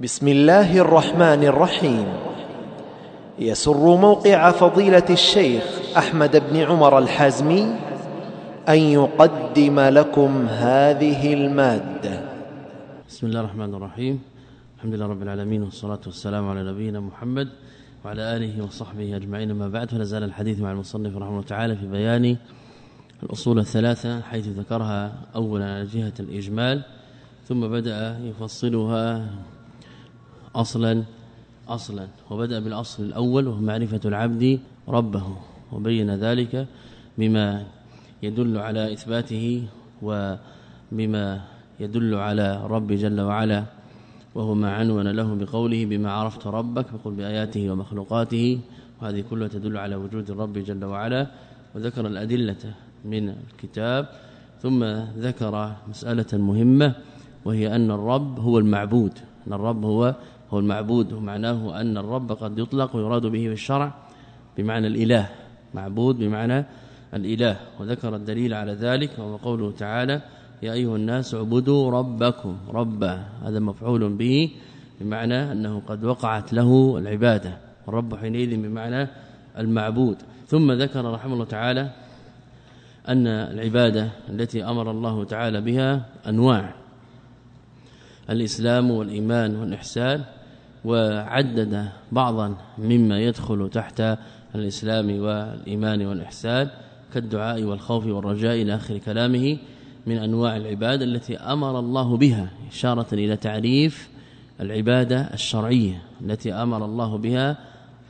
بسم الله الرحمن الرحيم. يسر موقع فضيلة الشيخ أحمد بن عمر الحازمي أن يقدم لكم هذه المادة. بسم الله الرحمن الرحيم. الحمد لله رب العالمين والصلاة والسلام على نبينا محمد وعلى آله وصحبه أجمعين. ما بعد فلا زال الحديث مع المصنف رحمه الله تعالى في بيان الأصول الثلاثة حيث ذكرها أولا جهة الإجمال ثم بدأ يفصلها أصلا أصلا. وبدأ بالأصل الأول وهو معرفة العبد ربه. وبين ذلك بما يدل على إثباته وبما يدل على رب جل وعلا. وهو ما عنون له بقوله بما عرفت ربك فقل بآياته ومخلوقاته. وهذه كلها تدل على وجود الرب جل وعلا. وذكر الأدلة من الكتاب. ثم ذكر مسألة مهمة وهي أن الرب هو المعبود. أن الرب هو هو المعبود ومعناه أن الرب قد يطلق ويراد به في الشرع بمعنى الإله. معبود بمعنى الإله. وذكر الدليل على ذلك وهو قوله تعالى يا أيها الناس اعبدوا ربكم ربا. هذا مفعول به بمعنى أنه قد وقعت له العبادة. والرب حينئذ بمعنى المعبود. ثم ذكر رحمه الله تعالى أن العبادة التي أمر الله تعالى بها أنواع الإسلام والإيمان والإحسان. وعدد بعضا مما يدخل تحت الإسلام والإيمان والإحسان كالدعاء والخوف والرجاء إلى آخر كلامه من أنواع العبادة التي أمر الله بها إشارة إلى تعريف العبادة الشرعية التي أمر الله بها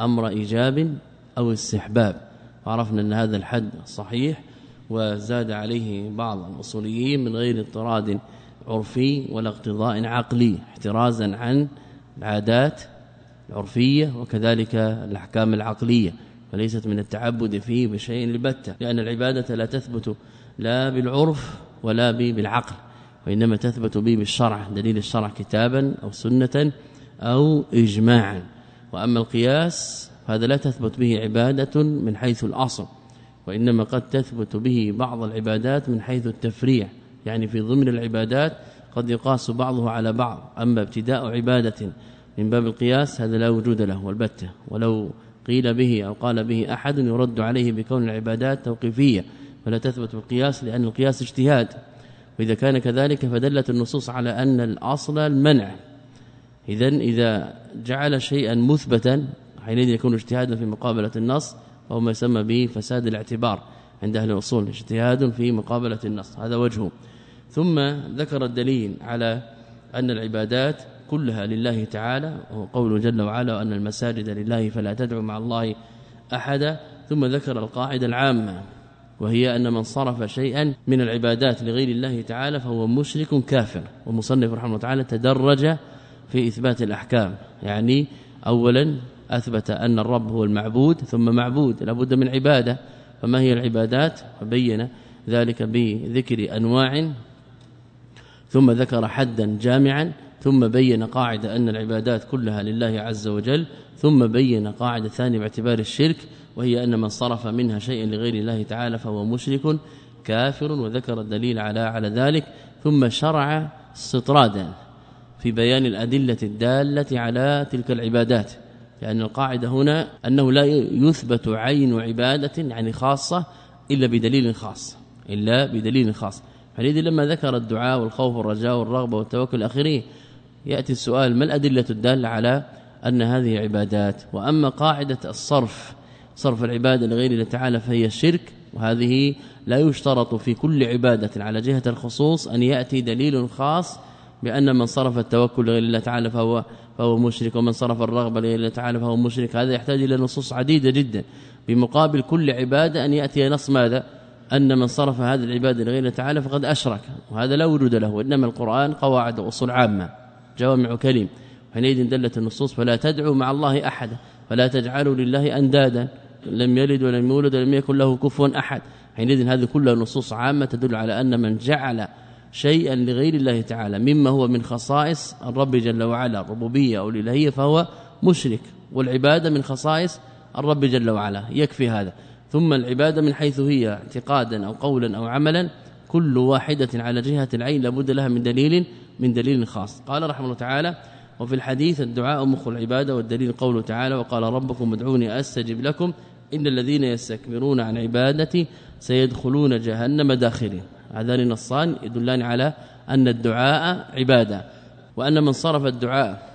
أمر إيجاب أو استحباب. وعرفنا أن هذا الحد صحيح وزاد عليه بعض الأصوليين من غير اضطراد عرفي ولا اقتضاء عقلي احترازا عن العادات العرفية وكذلك الأحكام العقلية وليست من التعبد فيه بشيء البتة لأن العبادة لا تثبت لا بالعرف ولا بالعقل وإنما تثبت به بالشرع دليل الشرع كتابا أو سنة أو إجماعا. وأما القياس هذا لا تثبت به عبادة من حيث الأصل وإنما قد تثبت به بعض العبادات من حيث التفريع يعني في ضمن العبادات قد يقاس بعضه على بعض. أما ابتداء عبادة من باب القياس هذا لا وجود له والبتة. ولو قيل به أو قال به أحد يرد عليه بكون العبادات توقيفية ولا تثبت بالقياس لأن القياس اجتهاد. وإذا كان كذلك فدلت النصوص على أن الأصل المنع. إذا إذا جعل شيئا مثبتا حينئذ يكون اجتهادا في مقابلة النص وهو ما يسمى به فساد الاعتبار. عند أهل الأصول اجتهاد في مقابلة النص. هذا وجهه. ثم ذكر الدليل على أن العبادات كلها لله تعالى وهو جل وعلا أن المساجد لله فلا تدعوا مع الله أحدا ثم ذكر القاعدة العامة وهي أن من صرف شيئا من العبادات لغير الله تعالى فهو مشرك كافر. والمصنف رحمه الله تعالى تدرج في إثبات الأحكام يعني اولا أثبت أن الرب هو المعبود ثم معبود لابد من عبادة. فما هي العبادات؟ فبين ذلك بذكر أنواع ثم ذكر حدا جامعا ثم بين قاعدة أن العبادات كلها لله عز وجل ثم بين قاعدة ثانية باعتبار الشرك وهي أن من صرف منها شيئا لغير الله تعالى فهو مشرك كافر وذكر الدليل على على ذلك ثم شرع استطرادا في بيان الأدلة الدالة على تلك العبادات لأن القاعدة هنا أنه لا يثبت عين عبادة يعني خاصة إلا بدليل خاص إلا بدليل خاص. فلذلك لما ذكر الدعاء والخوف والرجاء والرغبة والتوكل الاخرين يأتي السؤال ما الأدلة الدالة على أن هذه عبادات؟ وأما قاعدة الصرف صرف العبادة لغير الله تعالى فهي الشرك وهذه لا يشترط في كل عبادة على جهة الخصوص أن يأتي دليل خاص بأن من صرف التوكل لغير الله تعالى فهو فهو مشرك ومن صرف الرغبة لله تعالى فهو مشرك. هذا يحتاج إلى نصوص عديدة جدا. بمقابل كل عبادة أن يأتي نص ماذا؟ أن من صرف هذه العباده لغير الله تعالى فقد أشرك وهذا لا وجود له انما القرآن قواعد وأصول عامة. جوامع كلم حينئذ دلت النصوص فلا تدعوا مع الله أحدا فلا تجعلوا لله أندادا. لم يلد ولم يولد ولم يكن له كفوا أحد. حينئذ هذه كلها نصوص عامة تدل على أن من جعل شيئا لغير الله تعالى مما هو من خصائص الرب جل وعلا الربوبية أو الإلهية فهو مشرك. والعبادة من خصائص الرب جل وعلا. يكفي هذا. ثم العبادة من حيث هي اعتقادا أو قولا أو عملا كل واحدة على جهة العين لابد لها من دليل من دليل خاص. قال رحمه الله تعالى وفي الحديث الدعاء مخ العبادة والدليل قوله تعالى وقال ربكم ادعوني أستجب لكم إن الذين يستكبرون عن عبادتي سيدخلون جهنم داخلين. هذان النصان يدلان على أن الدعاء عبادة وأن من صرف الدعاء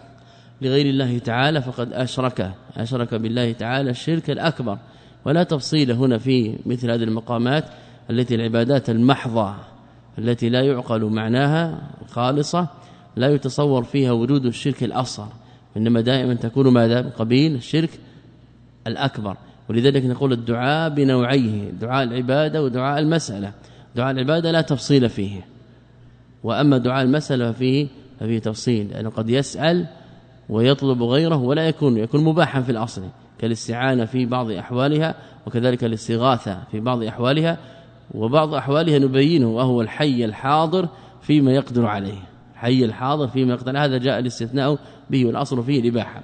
لغير الله تعالى فقد اشرك أشرك بالله تعالى الشرك الأكبر. ولا تفصيل هنا في مثل هذه المقامات التي العبادات المحضة التي لا يعقل معناها خالصة لا يتصور فيها وجود الشرك الأصغر إنما دائما تكون ماذا؟ قبيل الشرك الأكبر. ولذلك نقول الدعاء بنوعيه دعاء العبادة ودعاء المسألة. دعاء العبادة لا تفصيل فيه. وأما دعاء المسألة فيه ففيه تفصيل لأنه قد يسأل ويطلب غيره ولا يكون يكون مباحا في الأصل. كالاستعانة في بعض أحوالها وكذلك الاستغاثة في بعض أحوالها وبعض أحوالها نبينه وهو الحي الحاضر فيما يقدر عليه. الحي الحاضر فيما يقدر هذا جاء الاستثناء به والأصل فيه الإباحة.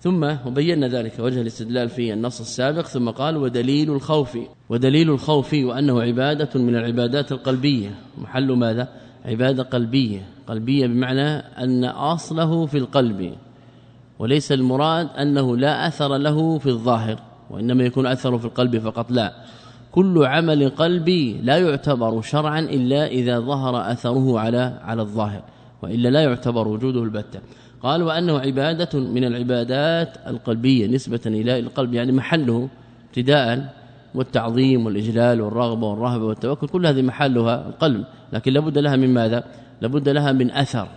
ثم وبينا ذلك وجه الاستدلال في النص السابق ثم قال ودليل الخوف. ودليل الخوف وأنه عبادة من العبادات القلبية. محل ماذا؟ عبادة قلبية. قلبية بمعنى أن أصله في القلب. وليس المراد أنه لا أثر له في الظاهر وإنما يكون أثره في القلب فقط لا. كل عمل قلبي لا يعتبر شرعا إلا إذا ظهر أثره على على الظاهر وإلا لا يعتبر وجوده البتة. قال وأنه عبادة من العبادات القلبية نسبة إلى القلب يعني محله ابتداء والتعظيم والإجلال والرغبة والرهبة والتوكل كل هذه محلها القلب لكن لابد لها من ماذا؟ لابد لها من أثر.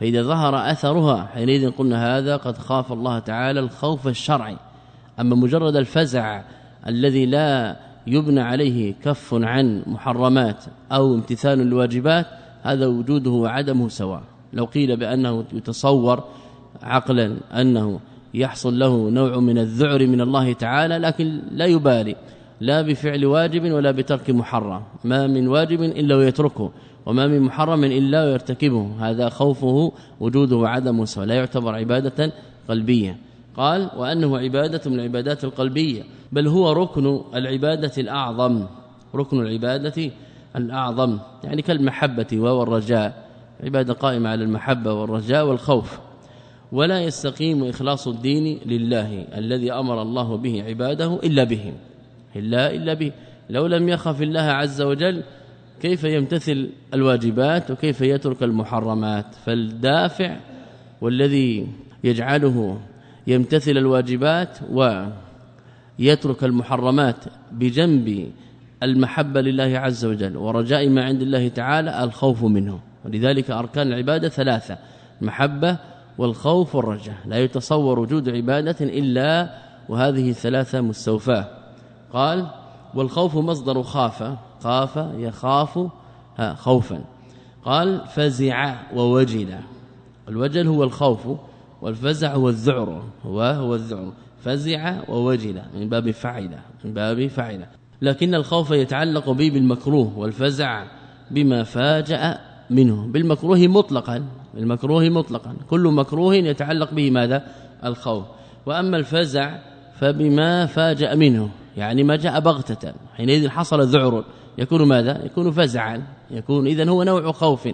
فإذا ظهر أثرها حينئذ قلنا هذا قد خاف الله تعالى الخوف الشرعي. أما مجرد الفزع الذي لا يبنى عليه كف عن محرمات أو امتثال الواجبات هذا وجوده وعدمه سواء. لو قيل بأنه يتصور عقلا أنه يحصل له نوع من الذعر من الله تعالى لكن لا يبالي. لا بفعل واجب ولا بترك محرم. ما من واجب إلا ويتركه. وما من محرم إلا ويرتكبه. هذا خوفه وجوده وعدمه سواء. لا يعتبر عبادة قلبية. قال وأنه عبادة من العبادات القلبية بل هو ركن العبادة الأعظم. ركن العبادة الأعظم. يعني كالمحبة والرجاء عبادة قائمة على المحبة والرجاء والخوف. ولا يستقيم إخلاص الدين لله الذي أمر الله به عباده إلا به. الا إلا به. لو لم يخف الله عز وجل كيف يمتثل الواجبات وكيف يترك المحرمات؟ فالدافع والذي يجعله يمتثل الواجبات ويترك المحرمات بجنب المحبة لله عز وجل ورجاء ما عند الله تعالى الخوف منه. ولذلك أركان العبادة ثلاثة المحبة والخوف والرجاء. لا يتصور وجود عبادة إلا وهذه الثلاثة مستوفاة. قال والخوف مصدر خاف خاف يخاف خوفا. قال فزع ووجل. الوجل هو الخوف والفزع هو الذعر. هو هو الذعر. فزع ووجل. من باب فعل من باب فعل لكن الخوف يتعلق به بالمكروه والفزع بما فاجأ منه. بالمكروه مطلقا بالمكروه مطلقا. كل مكروه يتعلق به ماذا؟ الخوف. وأما الفزع فبما فاجأ منه يعني ما جاء بغتة. حينئذ حصل ذعر. يكون ماذا؟ يكون فزعا. يكون إذا هو نوع خوف.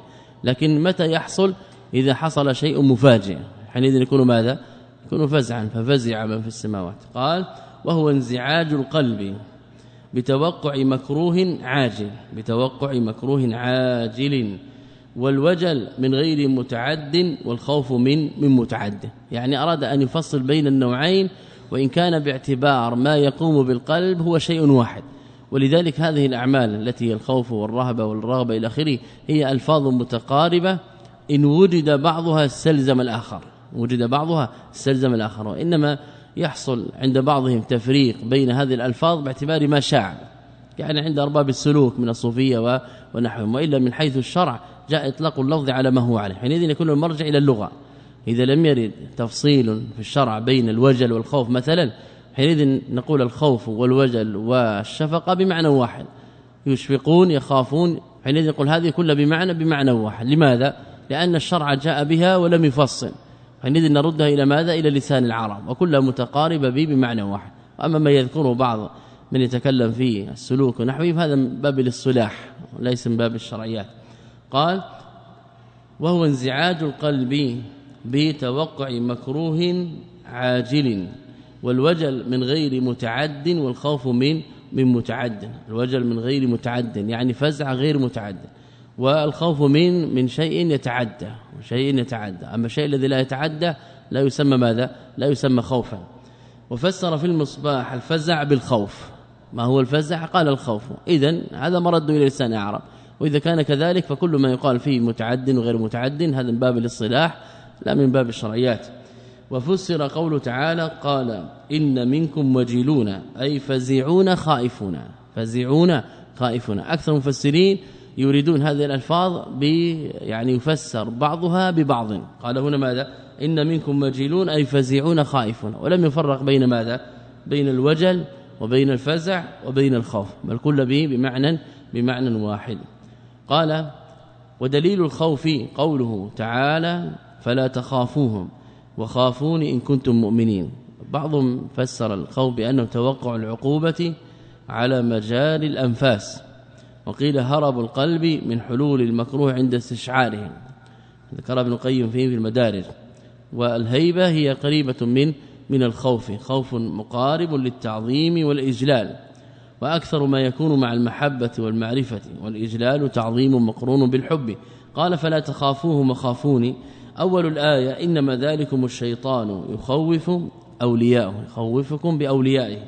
لكن متى يحصل؟ إذا حصل شيء مفاجئ. حينئذ يكون ماذا؟ يكون فزعا. ففزع من في السماوات. قال وهو انزعاج القلب بتوقع مكروه عاجل. بتوقع مكروه عاجل. والوجل من غير متعد والخوف من من متعد. يعني أراد أن يفصل بين النوعين وإن كان باعتبار ما يقوم بالقلب هو شيء واحد. ولذلك هذه الأعمال التي هي الخوف والرهبة والرغبة إلى آخره هي ألفاظ متقاربة إن وجد بعضها استلزم الآخر وجد بعضها استلزم الآخر وإنما يحصل عند بعضهم تفريق بين هذه الألفاظ باعتبار ما شاع يعني عند أرباب السلوك من الصوفية ونحوهم وإلا من حيث الشرع جاء إطلاق اللفظ على ما هو عليه حينئذ يكون المرجع إلى اللغة. إذا لم يرد تفصيل في الشرع بين الوجل والخوف مثلا حينئذ نقول الخوف والوجل والشفقة بمعنى واحد. يشفقون يخافون حينئذ نقول هذه كلها بمعنى بمعنى واحد. لماذا؟ لأن الشرع جاء بها ولم يفصل. حينئذ نردها إلى ماذا؟ إلى لسان العرب وكلها متقاربة به بمعنى واحد. اما ما يذكره بعض من يتكلم في السلوك ونحوه فهذا من باب الاصطلاح ليس من باب الشرعيات. قال وهو انزعاج القلب بتوقع مكروه عاجل. والوجل من غير متعد والخوف من من متعد. الوجل من غير متعد يعني فزع غير متعد. والخوف من من شيء يتعدى وشيء يتعدى. أما الشيء الذي لا يتعدى لا يسمى ماذا؟ لا يسمى خوفا. وفسر في المصباح الفزع بالخوف. ما هو الفزع؟ قال الخوف. اذا هذا مرد إلى لسان أعرب. وإذا كان كذلك فكل ما يقال فيه متعد وغير متعد هذا من باب الاصطلاح لا من باب الشرعيات. وفسر قوله تعالى قال إن منكم وجلون أي فزعون خائفون فزعون خائفون. أكثر المفسرين يريدون هذه الألفاظ ب يعني يفسر بعضها ببعض. قال هنا ماذا؟ إن منكم وجلون أي فزعون خائفون. ولم يفرق بين ماذا؟ بين الوجل وبين الفزع وبين الخوف بل كل به بمعنى بمعنى واحد. قال ودليل الخوف قوله تعالى فلا تخافوهم وخافوني إن كنتم مؤمنين. بعضهم فسر الخوف بأنه توقع العقوبة على مجال الأنفاس وقيل هرب القلب من حلول المكروه عند استشعاره ذكر ابن القيم فيه في المدارج. والهيبة هي قريبة من من الخوف خوف مقارب للتعظيم والإجلال. وأكثر ما يكون مع المحبة والمعرفة والإجلال تعظيم مقرون بالحب. قال فلا تخافوهم وخافوني أول الآية إنما ذلكم الشيطان يخوف أولياءه يخوفكم بأوليائه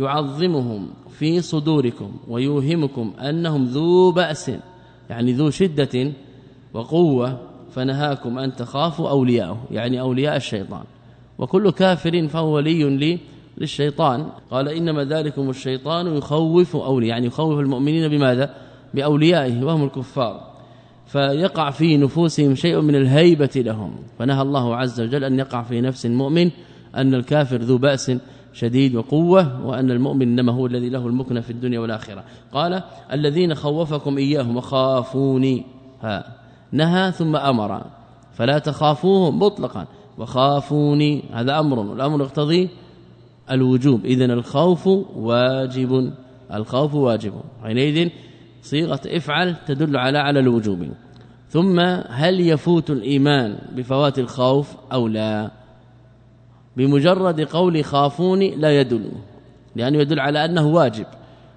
يعظمهم في صدوركم ويوهمكم أنهم ذو بأس يعني ذو شدة وقوة فنهاكم أن تخافوا أولياءه يعني أولياء الشيطان. وكل كافر فهو ولي لي للشيطان. قال إنما ذلكم الشيطان يخوف أولياء يعني يخوف المؤمنين بماذا؟ بأوليائه وهم الكفار. فيقع في نفوسهم شيء من الهيبة لهم. فنهى الله عز وجل أن يقع في نفس المؤمن أن الكافر ذو بأس شديد وقوة وأن المؤمن إنما هو الذي له المكنة في الدنيا والآخرة. قال الذين خوفكم إياهم وخافوني. ها. نهى ثم أمر. فلا تخافوهم مطلقا. وخافوني. هذا أمر. والأمر يقتضي الوجوب. إذا الخوف واجب. الخوف واجب. حينئذ صيغة افعل تدل على على الوجوب. ثم هل يفوت الإيمان بفوات الخوف أو لا؟ بمجرد قول خافوني لا يدل لأنه يدل على أنه واجب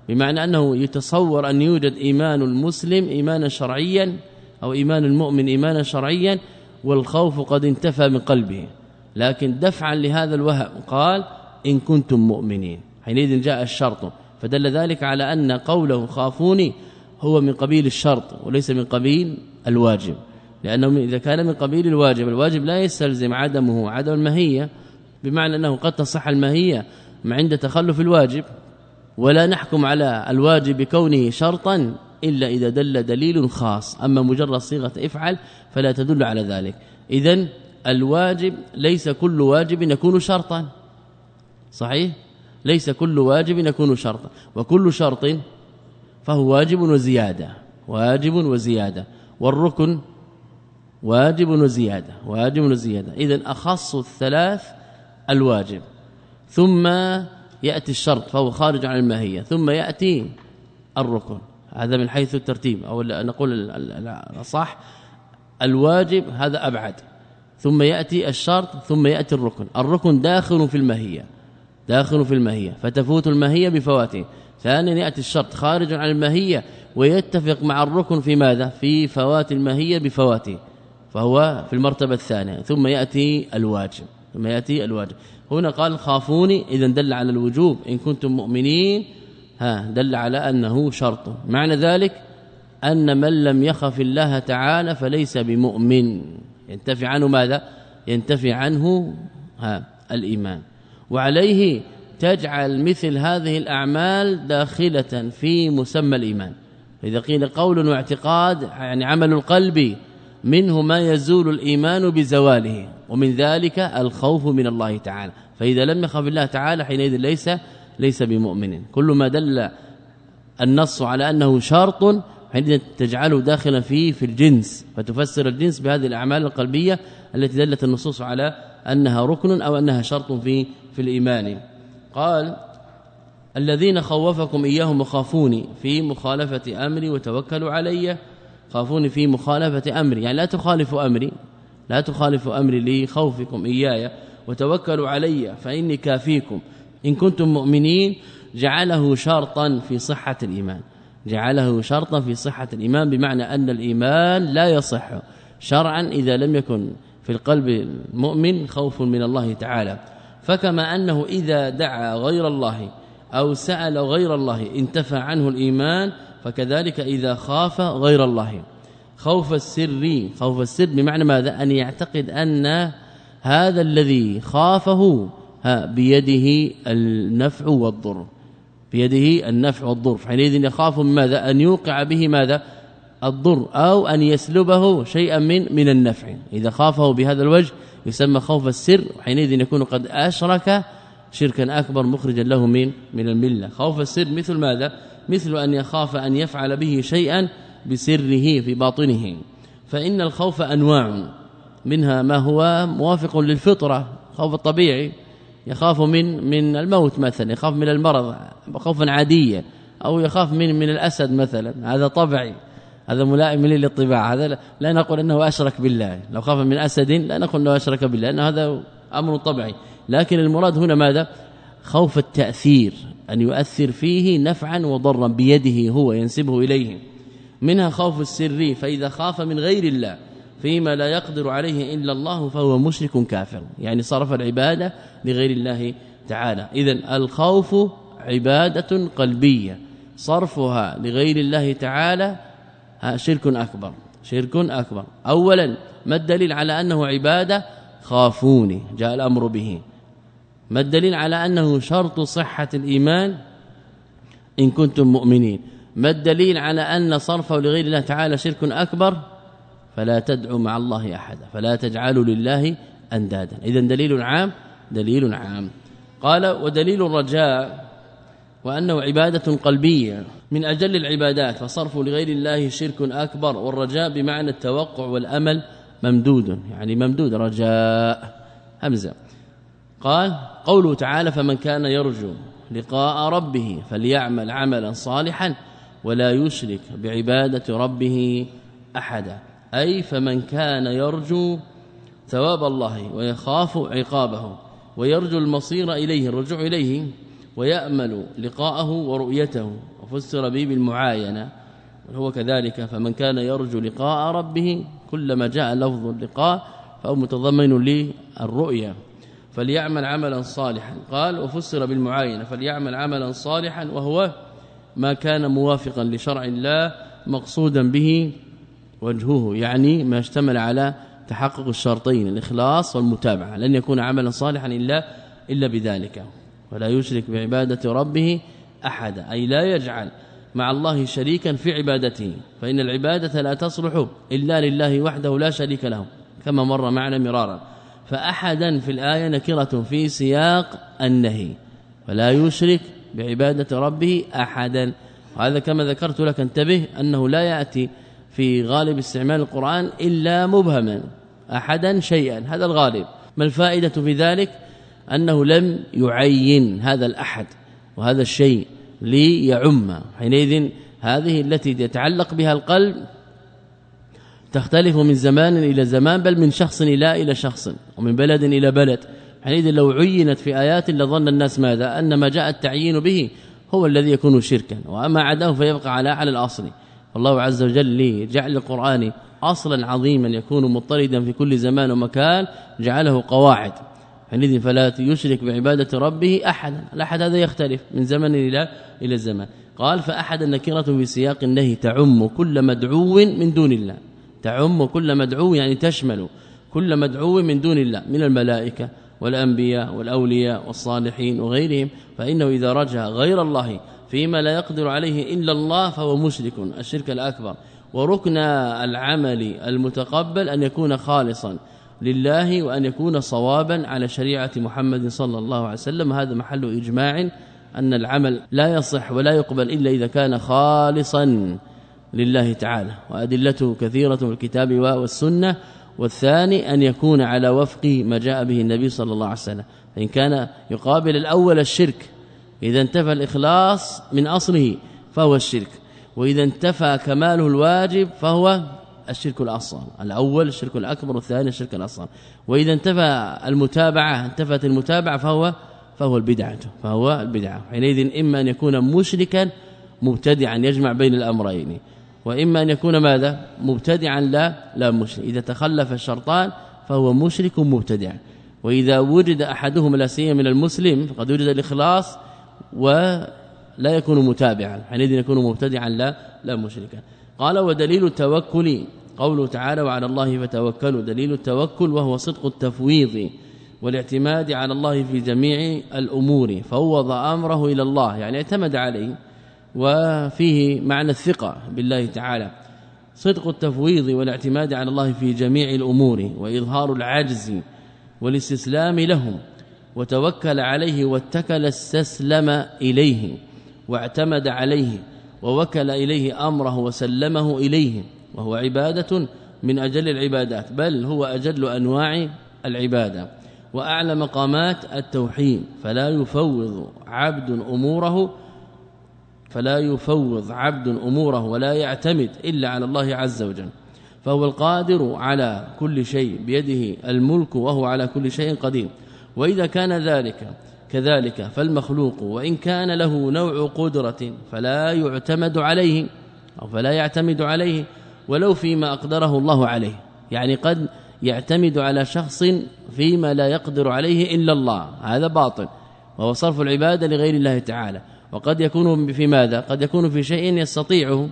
بمعنى أنه يتصور أن يوجد إيمان المسلم إيمانا شرعيا أو إيمان المؤمن إيمانا شرعيا والخوف قد انتفى من قلبه. لكن دفعا لهذا الوهم قال إن كنتم مؤمنين. حينئذ جاء الشرط فدل ذلك على أن قوله خافوني هو من قبيل الشرط وليس من قبيل الواجب. لأنه إذا كان من قبيل الواجب الواجب لا يستلزم عدمه عدم الماهيه بمعنى أنه قد تصح الماهيه عند تخلف الواجب ولا نحكم على الواجب بكونه شرطا إلا إذا دل دليل خاص. أما مجرد صيغة افعل فلا تدل على ذلك. اذا الواجب ليس كل واجب يكون شرطا. صحيح؟ ليس كل واجب يكون شرطا. وكل شرط فهو واجب وزيادة. واجب وزيادة. والركن واجب وزيادة. واجب وزيادة. اذا أخص الثلاث الواجب. ثم يأتي الشرط فهو خارج عن الماهية. ثم يأتي الركن. هذا من حيث الترتيب. أو نقول الصح الواجب هذا أبعد. ثم يأتي الشرط ثم يأتي الركن. الركن داخل في الماهية. داخل في الماهية. فتفوت الماهية بفواته ثانيا يأتي الشرط خارج عن الماهيه ويتفق مع الركن في ماذا؟ في فوات الماهيه بفواته فهو في المرتبة الثانية ثم يأتي الواجب ثم يأتي الواجب. هنا قال خافوني اذا دل على الوجوب إن كنتم مؤمنين ها دل على أنه شرط. معنى ذلك أن من لم يخف الله تعالى فليس بمؤمن. ينتفي عنه ماذا؟ ينتفي عنه ها الإيمان. وعليه تجعل مثل هذه الأعمال داخلة في مسمى الإيمان. إذا قيل قول واعتقاد يعني عمل القلب منه ما يزول الإيمان بزواله ومن ذلك الخوف من الله تعالى. فإذا لم يخف الله تعالى حينئذ ليس ليس بمؤمن. كل ما دل النص على أنه شرط حينئذ تجعله داخلا فيه في الجنس. فتفسر الجنس بهذه الأعمال القلبية التي دلت النصوص على أنها ركن أو أنها شرط في في الإيمان. قال الذين خوفكم إياهم وخافوني في مخالفة أمري وتوكلوا علي خافوني في مخالفة أمري. يعني لا تخالفوا أمري لا تخالفوا أمري لي خوفكم إياي وتوكلوا علي فإني كافيكم. إن كنتم مؤمنين جعله شرطا في صحة الإيمان. جعله شرطا في صحة الإيمان بمعنى أن الإيمان لا يصح شرعا إذا لم يكن في القلب المؤمن خوف من الله تعالى. فكما أنه إذا دعا غير الله أو سأل غير الله انتفى عنه الإيمان فكذلك إذا خاف غير الله. خوف السر خوف السر بمعنى ماذا؟ أن يعتقد أن هذا الذي خافه بيده النفع والضر. بيده النفع والضر. حينئذ يخاف من ماذا؟ أن يوقع به ماذا؟ الضر أو أن يسلبه شيئا من من النفع. إذا خافه بهذا الوجه يسمى خوف السر حينئذ يكون قد أشرك شركا أكبر مخرجا له من من الملة. خوف السر مثل ماذا؟ مثل أن يخاف أن يفعل به شيئا بسره في باطنه. فإن الخوف أنواع منها ما هو موافق للفطرة خوف الطبيعي يخاف من من الموت مثلا يخاف من المرض خوفا عاديا أو يخاف من من الأسد مثلا هذا طبيعي. هذا ملائم للطباع. هذا لا نقول إنه أشرك بالله. لو خاف من أسد لا نقول إنه أشرك بالله لأن هذا أمر طبيعي. لكن المراد هنا ماذا؟ خوف التأثير أن يؤثر فيه نفعا وضرا بيده هو ينسبه إليه. منها خوف السر فإذا خاف من غير الله فيما لا يقدر عليه إلا الله فهو مشرك كافر. يعني صرف العبادة لغير الله تعالى. اذا الخوف عبادة قلبية. صرفها لغير الله تعالى شرك أكبر شرك أكبر. اولا ما الدليل على أنه عبادة؟ خافوني جاء الأمر به. ما الدليل على أنه شرط صحة الإيمان؟ إن كنتم مؤمنين. ما الدليل على أن صرفه لغير الله تعالى شرك أكبر؟ فلا تدعوا مع الله أحدا فلا تجعلوا لله أندادا. اذا دليل عام دليل عام. قال ودليل الرجاء وأنه عبادة قلبية. من أجل العبادات فصرف لغير الله شرك أكبر والرجاء بمعنى التوقع والأمل ممدود يعني ممدود رجاء همزة. قال قوله تعالى فمن كان يرجو لقاء ربه فليعمل عملا صالحا ولا يشرك بعبادة ربه احدا. أي فمن كان يرجو ثواب الله ويخاف عقابه ويرجو المصير إليه الرجوع إليه ويأمل لقاءه ورؤيته وفسر به بالمعاينة وهو كذلك فمن كان يرجو لقاء ربه كلما جاء لفظ اللقاء فهو متضمن للرؤيا. فليعمل عملا صالحا. قال وفسر بالمعاينة. فليعمل عملا صالحا وهو ما كان موافقا لشرع الله مقصودا به وجهه يعني ما اشتمل على تحقق الشرطين الإخلاص والمتابعة. لن يكون عملا صالحا إلا إلا بذلك. ولا يشرك بعبادة ربه احدا أي لا يجعل مع الله شريكا في عبادته. فإن العبادة لا تصلح إلا لله وحده لا شريك له كما مر معنا مرارا. فأحدا في الآية نكرة في سياق النهي. ولا يشرك بعبادة ربه أحدا. وهذا كما ذكرت لك انتبه أنه لا يأتي في غالب استعمال القرآن إلا مبهما احدا شيئا. هذا الغالب. ما الفائدة في ذلك؟ أنه لم يعين هذا الأحد وهذا الشيء ليعم. حينئذ هذه التي يتعلق بها القلب تختلف من زمان إلى زمان بل من شخص إلى إلى شخص ومن بلد إلى بلد. حينئذ لو عينت في آيات لظن الناس ماذا؟ أن ما جاء التعيين به هو الذي يكون شركا وأما عداه فيبقى على على الأصل. والله عز وجل جعل القرآن أصلا عظيما يكون مضطردا في كل زمان ومكان جعله قواعد. حينئذ فلا يشرك بعبادة ربه احدا الاحد هذا يختلف من زمن إلى إلى الزمان. قال فأحد النكره في سياق النهي تعم كل مدعو من دون الله. تعم كل مدعو يعني تشمل كل مدعو من دون الله من الملائكة والأنبياء والأولياء والصالحين وغيرهم. فإنه إذا رجع غير الله فيما لا يقدر عليه إلا الله فهو مشرك الشرك الأكبر. وركن العمل المتقبل أن يكون خالصا لله وأن يكون صوابا على شريعة محمد صلى الله عليه وسلم. هذا محل إجماع أن العمل لا يصح ولا يقبل إلا إذا كان خالصا لله تعالى وأدلته كثيرة في الكتاب والسنة. والثاني أن يكون على وفق ما جاء به النبي صلى الله عليه وسلم. فإن كان يقابل الأول الشرك إذا انتفى الإخلاص من أصله فهو الشرك وإذا انتفى كماله الواجب فهو الشرك الأصغر. الأول الشرك الأكبر والثاني الشرك الأصغر. وإذا انتفى المتابعة انتفت المتابعة فهو فهو البدعة فهو البدعة. حينئذ إما أن يكون مشركا مبتدعا يجمع بين الأمرين وإما أن يكون ماذا؟ مبتدعا لا لا مشرك. إذا تخلف الشرطان فهو مشرك مبتدع. وإذا وجد أحدهما لا سيما من المسلم فقد وجد الإخلاص ولا يكون متابعا. حينئذ يكون مبتدعا لا لا مشركا. قال ودليل التوكل. قوله تعالى وعلى الله فتوكلوا. دليل التوكل وهو صدق التفويض. والاعتماد على الله في جميع الأمور فوض أمره إلى الله يعني اعتمد عليه وفيه معنى الثقة بالله تعالى. صدق التفويض والاعتماد على الله في جميع الأمور وإظهار العجز والاستسلام له وتوكل عليه واتكل استسلم إليه واعتمد عليه ووكل إليه أمره وسلمه إليه وهو عبادة من أجل العبادات بل هو أجل أنواع العبادة. وأعلى مقامات التوحيد فلا يفوض عبد أموره فلا يفوض عبد أموره ولا يعتمد إلا على الله عز وجل. فهو القادر على كل شيء بيده الملك وهو على كل شيء قدير. وإذا كان ذلك كذلك فالمخلوق وإن كان له نوع قدرة فلا يعتمد عليه أو فلا يعتمد عليه ولو فيما أقدره الله عليه. يعني قد يعتمد على شخص فيما لا يقدر عليه إلا الله. هذا باطل. وهو صرف العبادة لغير الله تعالى. وقد يكون في ماذا؟ قد يكون في شيء يستطيعه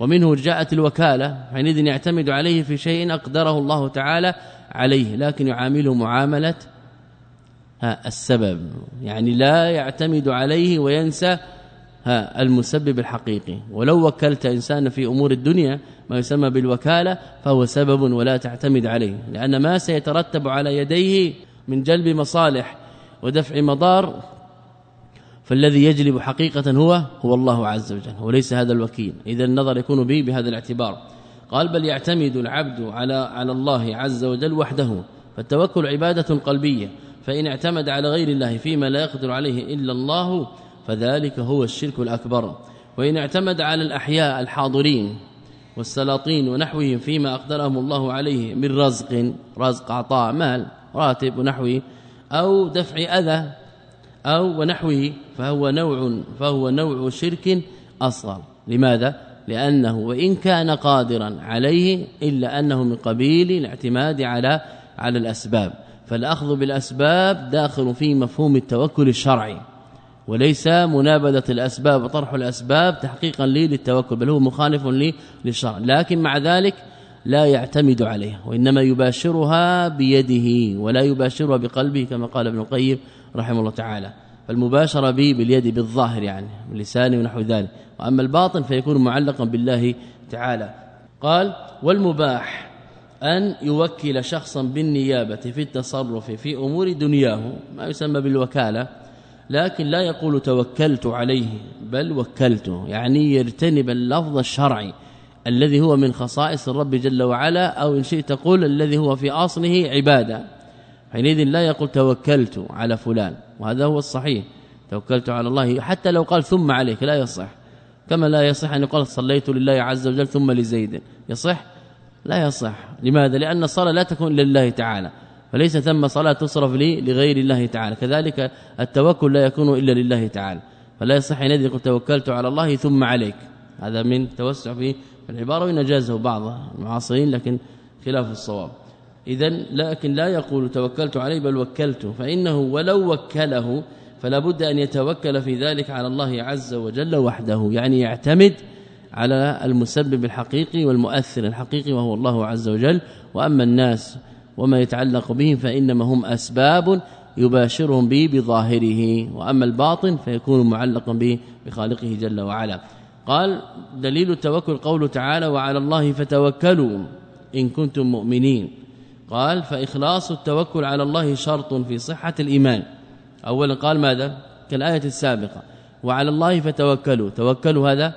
ومنه جاءت الوكالة حينئذ يعتمد عليه في شيء أقدره الله تعالى عليه لكن يعامله معاملة السبب. يعني لا يعتمد عليه وينسى ها المسبب الحقيقي. ولو وكلت إنسانا في أمور الدنيا ما يسمى بالوكالة فهو سبب ولا تعتمد عليه. لأن ما سيترتب على يديه من جلب مصالح ودفع مضار فالذي يجلب حقيقة هو هو الله عز وجل وليس هذا الوكيل. اذا النظر يكون به بهذا الاعتبار. قال بل يعتمد العبد على على الله عز وجل وحده. فالتوكل عبادة قلبية. فإن اعتمد على غير الله فيما لا يقدر عليه إلا الله فذلك هو الشرك الأكبر. وإن اعتمد على الأحياء الحاضرين والسلاطين ونحوهم فيما أقدرهم الله عليه من رزق رزق عطاء مال راتب ونحوه أو دفع أذى أو ونحوه فهو نوع فهو نوع شرك أصغر. لماذا؟ لأنه وإن كان قادرا عليه إلا أنه من قبيل الاعتماد على على الأسباب. فالأخذ بالأسباب داخل في مفهوم التوكل الشرعي. وليس منابذة الأسباب وطرح الأسباب تحقيقا لي للتوكل بل هو مخالف لي للشرع. لكن مع ذلك لا يعتمد عليها وإنما يباشرها بيده ولا يباشرها بقلبه كما قال ابن القيم رحمه الله تعالى. فالمباشرة به باليد بالظاهر يعني باللسان ونحو ذلك. وأما الباطن فيكون معلقا بالله تعالى. قال والمباح أن يوكل شخصا بالنيابة في التصرف في أمور دنياه ما يسمى بالوكالة لكن لا يقول توكلت عليه بل وكلته يعني يرتنب اللفظ الشرعي الذي هو من خصائص الرب جل وعلا أو إن شئت تقول الذي هو في أصله عبادة. حينئذ لا يقول توكلت على فلان وهذا هو الصحيح. توكلت على الله حتى لو قال ثم عليك لا يصح. كما لا يصح أن يقال صليت لله عز وجل ثم لزيد. يصح؟ لا يصح. لماذا؟ لأن الصلاة لا تكون لله تعالى. فليس ثم صلاة تصرف لي لغير الله تعالى. كذلك التوكل لا يكون إلا لله تعالى. فلا يصح أن يقول توكلت على الله ثم عليك. هذا من توسع في العبارة وان جازه بعض المعاصرين لكن خلاف الصواب. اذا لكن لا يقول توكلت عليه بل وكلته. فإنه ولو وكله فلا بد أن يتوكل في ذلك على الله عز وجل وحده. يعني يعتمد على المسبب الحقيقي والمؤثر الحقيقي وهو الله عز وجل. وأما الناس وما يتعلق بهم فإنما هم أسباب يباشرهم به بظاهره وأما الباطن فيكون معلقا به بخالقه جل وعلا. قال دليل التوكل قوله تعالى وعلى الله فتوكلوا إن كنتم مؤمنين. قال فإخلاص التوكل على الله شرط في صحة الإيمان. اولا قال ماذا؟ كالآية السابقة وعلى الله فتوكلوا. توكلوا هذا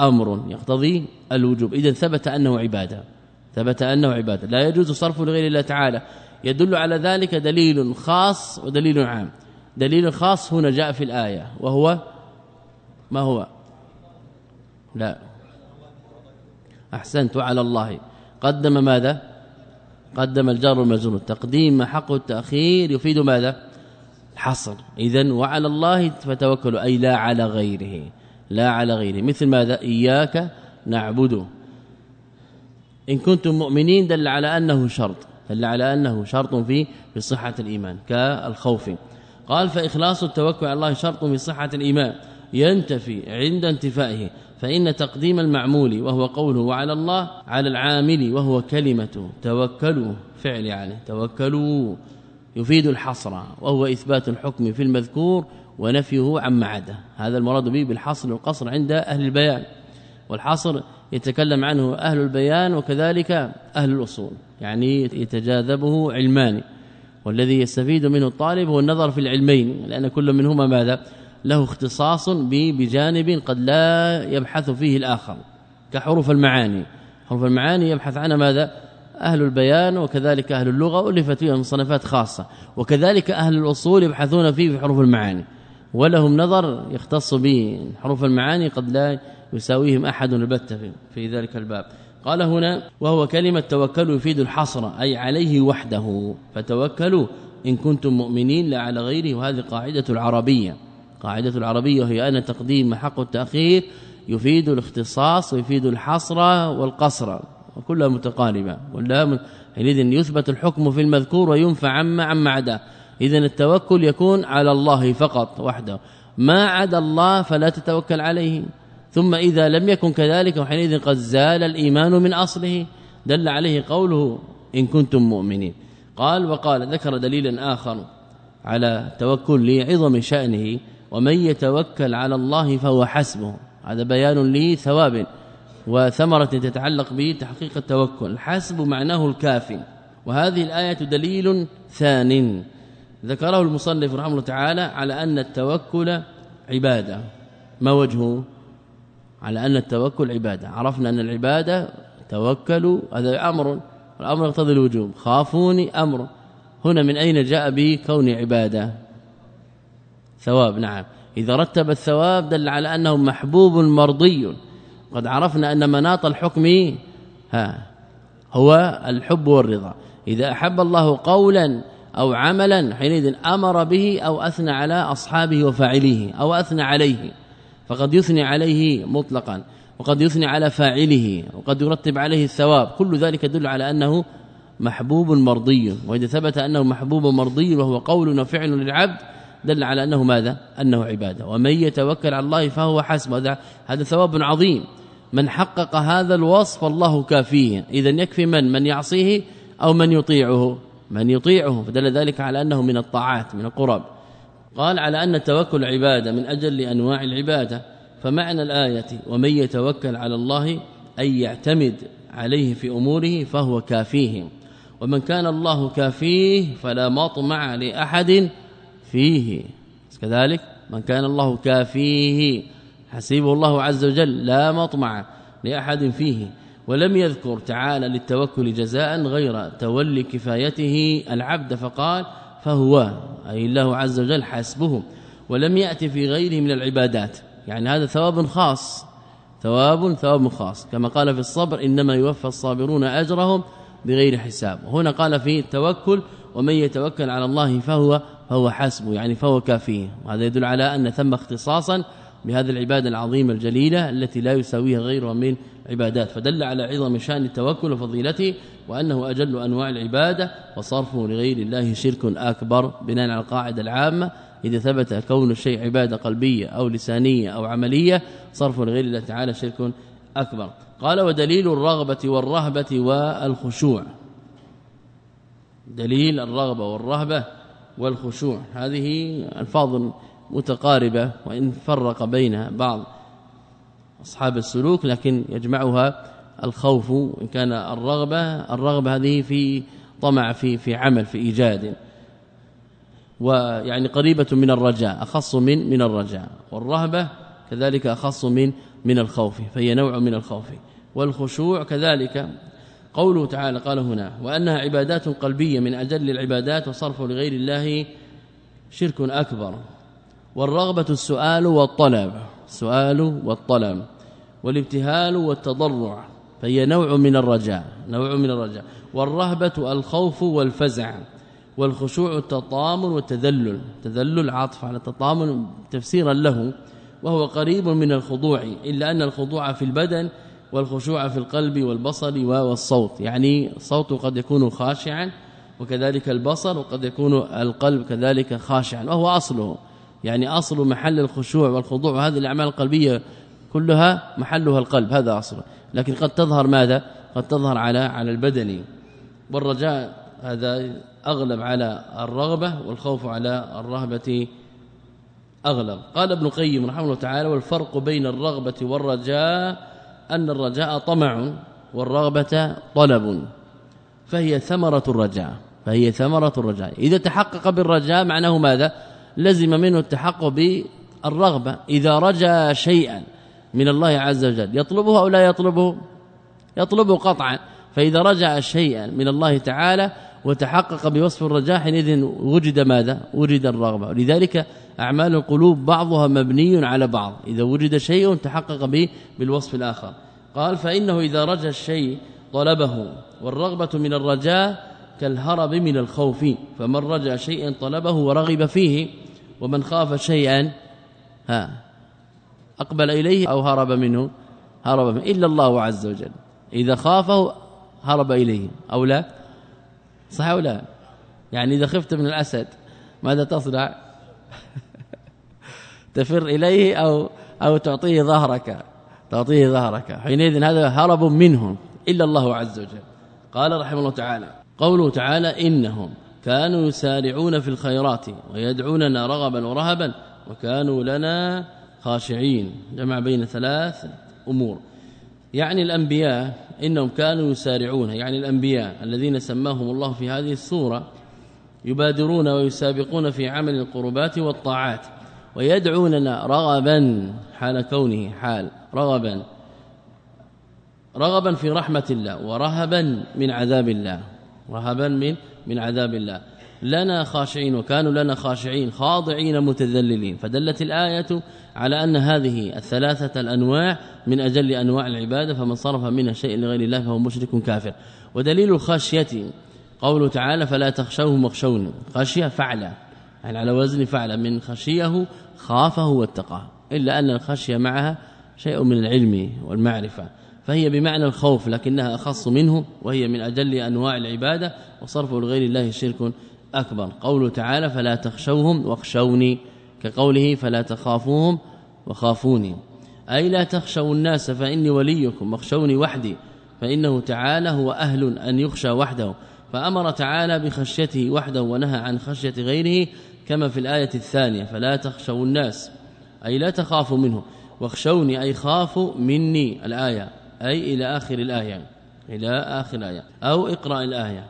أمر يقتضي الوجوب. اذا ثبت أنه عبادة. ثبت أنه عبادة. لا يجوز صرفه لغير الله تعالى. يدل على ذلك دليل خاص ودليل عام. دليل خاص هنا جاء في الآية وهو ما هو؟ لا. أحسنت على الله. قدم ماذا؟ قدم الجار والمجرور تقديم حق التأخير يفيد ماذا؟ حصر اذا وعلى الله فتوكلوا أي لا على غيره. لا على غيره. مثل ماذا؟ إياك نعبد. إن كنتم مؤمنين دل على أنه شرط دل على أنه شرط في في صحة الإيمان كالخوف. قال فإخلاص التوكل على الله شرط في صحة الإيمان. ينتفي عند انتفائه فإن تقديم المعمول وهو قوله وعلى الله على العامل وهو كلمة توكلوا فعل يعني توكلوا. يفيد الحصر وهو إثبات الحكم في المذكور ونفيه عما عدا هذا المراد به بالحصر والقصر عند أهل البيان. والحصر يتكلم عنه أهل البيان وكذلك أهل الأصول يعني يتجاذبه علمان والذي يستفيد منه الطالب هو النظر في العلمين لأن كل منهما ماذا؟ له اختصاص بجانب قد لا يبحث فيه الآخر كحروف المعاني. حروف المعاني يبحث عنها ماذا؟ أهل البيان وكذلك أهل اللغة ألفت فيها مصنفات خاصة وكذلك أهل الأصول يبحثون فيه في حروف المعاني ولهم نظر يختص به حروف المعاني قد لا يساويهم أحد البتة في ذلك الباب. قال هنا وهو كلمة توكلوا يفيد الحصر أي عليه وحده. فتوكلوا إن كنتم مؤمنين لا على غيره. وهذه قاعدة العربية. قاعدة العربية هي أن تقديم حق التأخير يفيد الاختصاص ويفيد الحصر والقصر وكلها متقاربة. حينئذ يثبت الحكم في المذكور وينفع عما عما عداه. اذا التوكل يكون على الله فقط وحده. ما عدا الله فلا تتوكل عليه. ثم إذا لم يكن كذلك وحينئذ قد زال الإيمان من أصله دل عليه قوله إن كنتم مؤمنين. قال وقال ذكر دليلا آخر على توكل لعظم شأنه ومن يتوكل على الله فهو حسبه. هذا بيان لي ثواب وثمرة تتعلق به تحقيق التوكل. الحسب معناه الكافي. وهذه الآية دليل ثان. ذكره المصنف رحمه الله تعالى على أن التوكل عبادة. ما وجهه؟ على أن التوكل عبادة. عرفنا أن العبادة توكلوا هذا أمر الأمر يقتضي الوجوب. خافوني أمر. هنا من أين جاء به كون عبادة؟ ثواب نعم. إذا رتب الثواب دل على أنه محبوب مرضي. قد عرفنا أن مناط الحكم ها هو الحب والرضا. إذا أحب الله قولا أو عملا حينئذ أمر به أو أثنى على أصحابه وفاعليه أو أثنى عليه. فقد يثني عليه مطلقا وقد يثني على فاعله وقد يرتب عليه الثواب. كل ذلك يدل على أنه محبوب مرضي. وإذا ثبت أنه محبوب مرضي وهو قول وفعل للعبد دل على أنه ماذا؟ أنه عبادة. ومن يتوكل على الله فهو حسبه هذا هذا ثواب عظيم. من حقق هذا الوصف الله كافيه اذا يكفي من؟ من يعصيه أو من يطيعه؟ من يطيعه. فدل ذلك على أنه من الطاعات من القرب. قال على أن التوكل عبادة من أجل انواع العبادة فمعنى الآية ومن يتوكل على الله أي يعتمد عليه في أموره فهو كافيه ومن كان الله كافيه فلا مطمع لأحد فيه. كذلك من كان الله كافيه حسيبه الله عز وجل لا مطمع لأحد فيه ولم يذكر تعالى للتوكل جزاء غير تولي كفايته العبد فقال فهو أي الله عز وجل حسبه ولم يأتي في غيره من العبادات. يعني هذا ثواب خاص ثواب ثواب خاص. كما قال في الصبر إنما يوفى الصابرون أجرهم بغير حساب. هنا قال في التوكل ومن يتوكل على الله فهو فهو حسبه يعني فهو كافيه وهذا يدل على أن ثم اختصاصا بهذه العبادة العظيمة الجليلة التي لا يساويها غيرها من عبادات فدل على عظم شأن التوكل وفضيلته وأنه أجل أنواع العبادة وصرفه لغير الله شرك أكبر بناء على القاعدة العامة. إذا ثبت كون الشيء عبادة قلبية أو لسانية أو عملية صرفه لغير الله تعالى شرك أكبر. قال ودليل الرغبة والرهبة والخشوع. دليل الرغبة والرهبة والخشوع. هذه ألفاظ متقاربة وإن فرق بين بعض. أصحاب السلوك لكن يجمعها الخوف إن كان الرغبة الرغبة هذه في طمع في في عمل في إيجاد. ويعني قريبة من الرجاء أخص من من الرجاء. والرهبة كذلك أخص من من الخوف فهي نوع من الخوف. والخشوع كذلك. قوله تعالى قال هنا وأنها عبادات قلبية من أجل العبادات وصرف لغير الله شرك أكبر. والرغبة السؤال والطلب السؤال والطلب. والابتهال والتضرع فهي نوع من الرجاء نوع من الرجاء. والرهبة الخوف والفزع والخشوع التطامن والتذلل. تذلل عاطف على التطامن تفسيرا له وهو قريب من الخضوع إلا أن الخضوع في البدن والخشوع في القلب والبصر والصوت. يعني الصوت قد يكون خاشعا وكذلك البصر وقد يكون القلب كذلك خاشعا وهو أصله. يعني أصل محل الخشوع والخضوع. وهذه الأعمال القلبية كلها محلها القلب هذا اصله لكن قد تظهر ماذا؟ قد تظهر على على البدن. والرجاء هذا أغلب على الرغبة والخوف على الرهبة أغلب. قال ابن قيم رحمه الله تعالى والفرق بين الرغبة والرجاء أن الرجاء طمع والرغبة طلب. فهي ثمرة الرجاء فهي ثمرة الرجاء. إذا تحقق بالرجاء معناه ماذا؟ لزم منه التحقق بالرغبة. إذا رجا شيئا من الله عز وجل. يطلبه أو لا يطلبه؟ يطلبه قطعا. فإذا رجع شيئا من الله تعالى وتحقق بوصف الرجاء حينئذ وجد ماذا؟ وجد الرغبة. ولذلك أعمال القلوب بعضها مبني على بعض. إذا وجد شيء تحقق به بالوصف الآخر. قال فإنه إذا رجى الشيء طلبه والرغبة من الرجاء كالهرب من الخوف. فمن رجى شيئا طلبه ورغب فيه ومن خاف شيئا ها أقبل إليه أو هرب منه هرب منه إلا الله عز وجل. إذا خافه هرب إليه أو لا؟ صح أو لا؟ يعني إذا خفت من الأسد ماذا تصنع؟ تفر إليه أو أو تعطيه ظهرك تعطيه ظهرك. حينئذ هذا هرب منهم إلا الله عز وجل. قال رحمه الله تعالى قوله تعالى إنهم كانوا يسارعون في الخيرات ويدعوننا رغبا ورهبا وكانوا لنا خاشعين جمع بين ثلاث أمور. يعني الأنبياء إنهم كانوا يسارعون يعني الأنبياء الذين سماهم الله في هذه السورة يبادرون ويسابقون في عمل القربات والطاعات ويدعوننا رغبا حال كونه حال رغبا رغبا في رحمة الله ورهبا من عذاب الله رهبا من من عذاب الله. لنا خاشعين وكانوا لنا خاشعين خاضعين متذللين. فدلت الآية على أن هذه الثلاثة الأنواع من أجل أنواع العبادة فمن صرف منها شيء لغير الله فهو مشرك كافر. ودليل الخشية قوله تعالى فلا تخشوهم واخشوني خشيه فعلا يعني على وزن فعلا من خشيه خافه واتقاه إلا أن الخشية معها شيء من العلم والمعرفة. فهي بمعنى الخوف لكنها أخص منه وهي من أجل أنواع العبادة وصرفه لغير الله شرك أكبر. قوله تعالى فلا تخشوهم واخشوني. كقوله فلا تخافوهم وخافوني. أي لا تخشوا الناس فإني وليكم واخشوني وحدي. فإنه تعالى هو أهل أن يخشى وحده. فأمر تعالى بخشيته وحده ونهى عن خشية غيره كما في الآية الثانية. فلا تخشوا الناس. أي لا تخافوا منه. واخشوني أي خافوا مني. الآية. أي إلى آخر الآية. إلى آخر الآية. أو اقرأ الآية.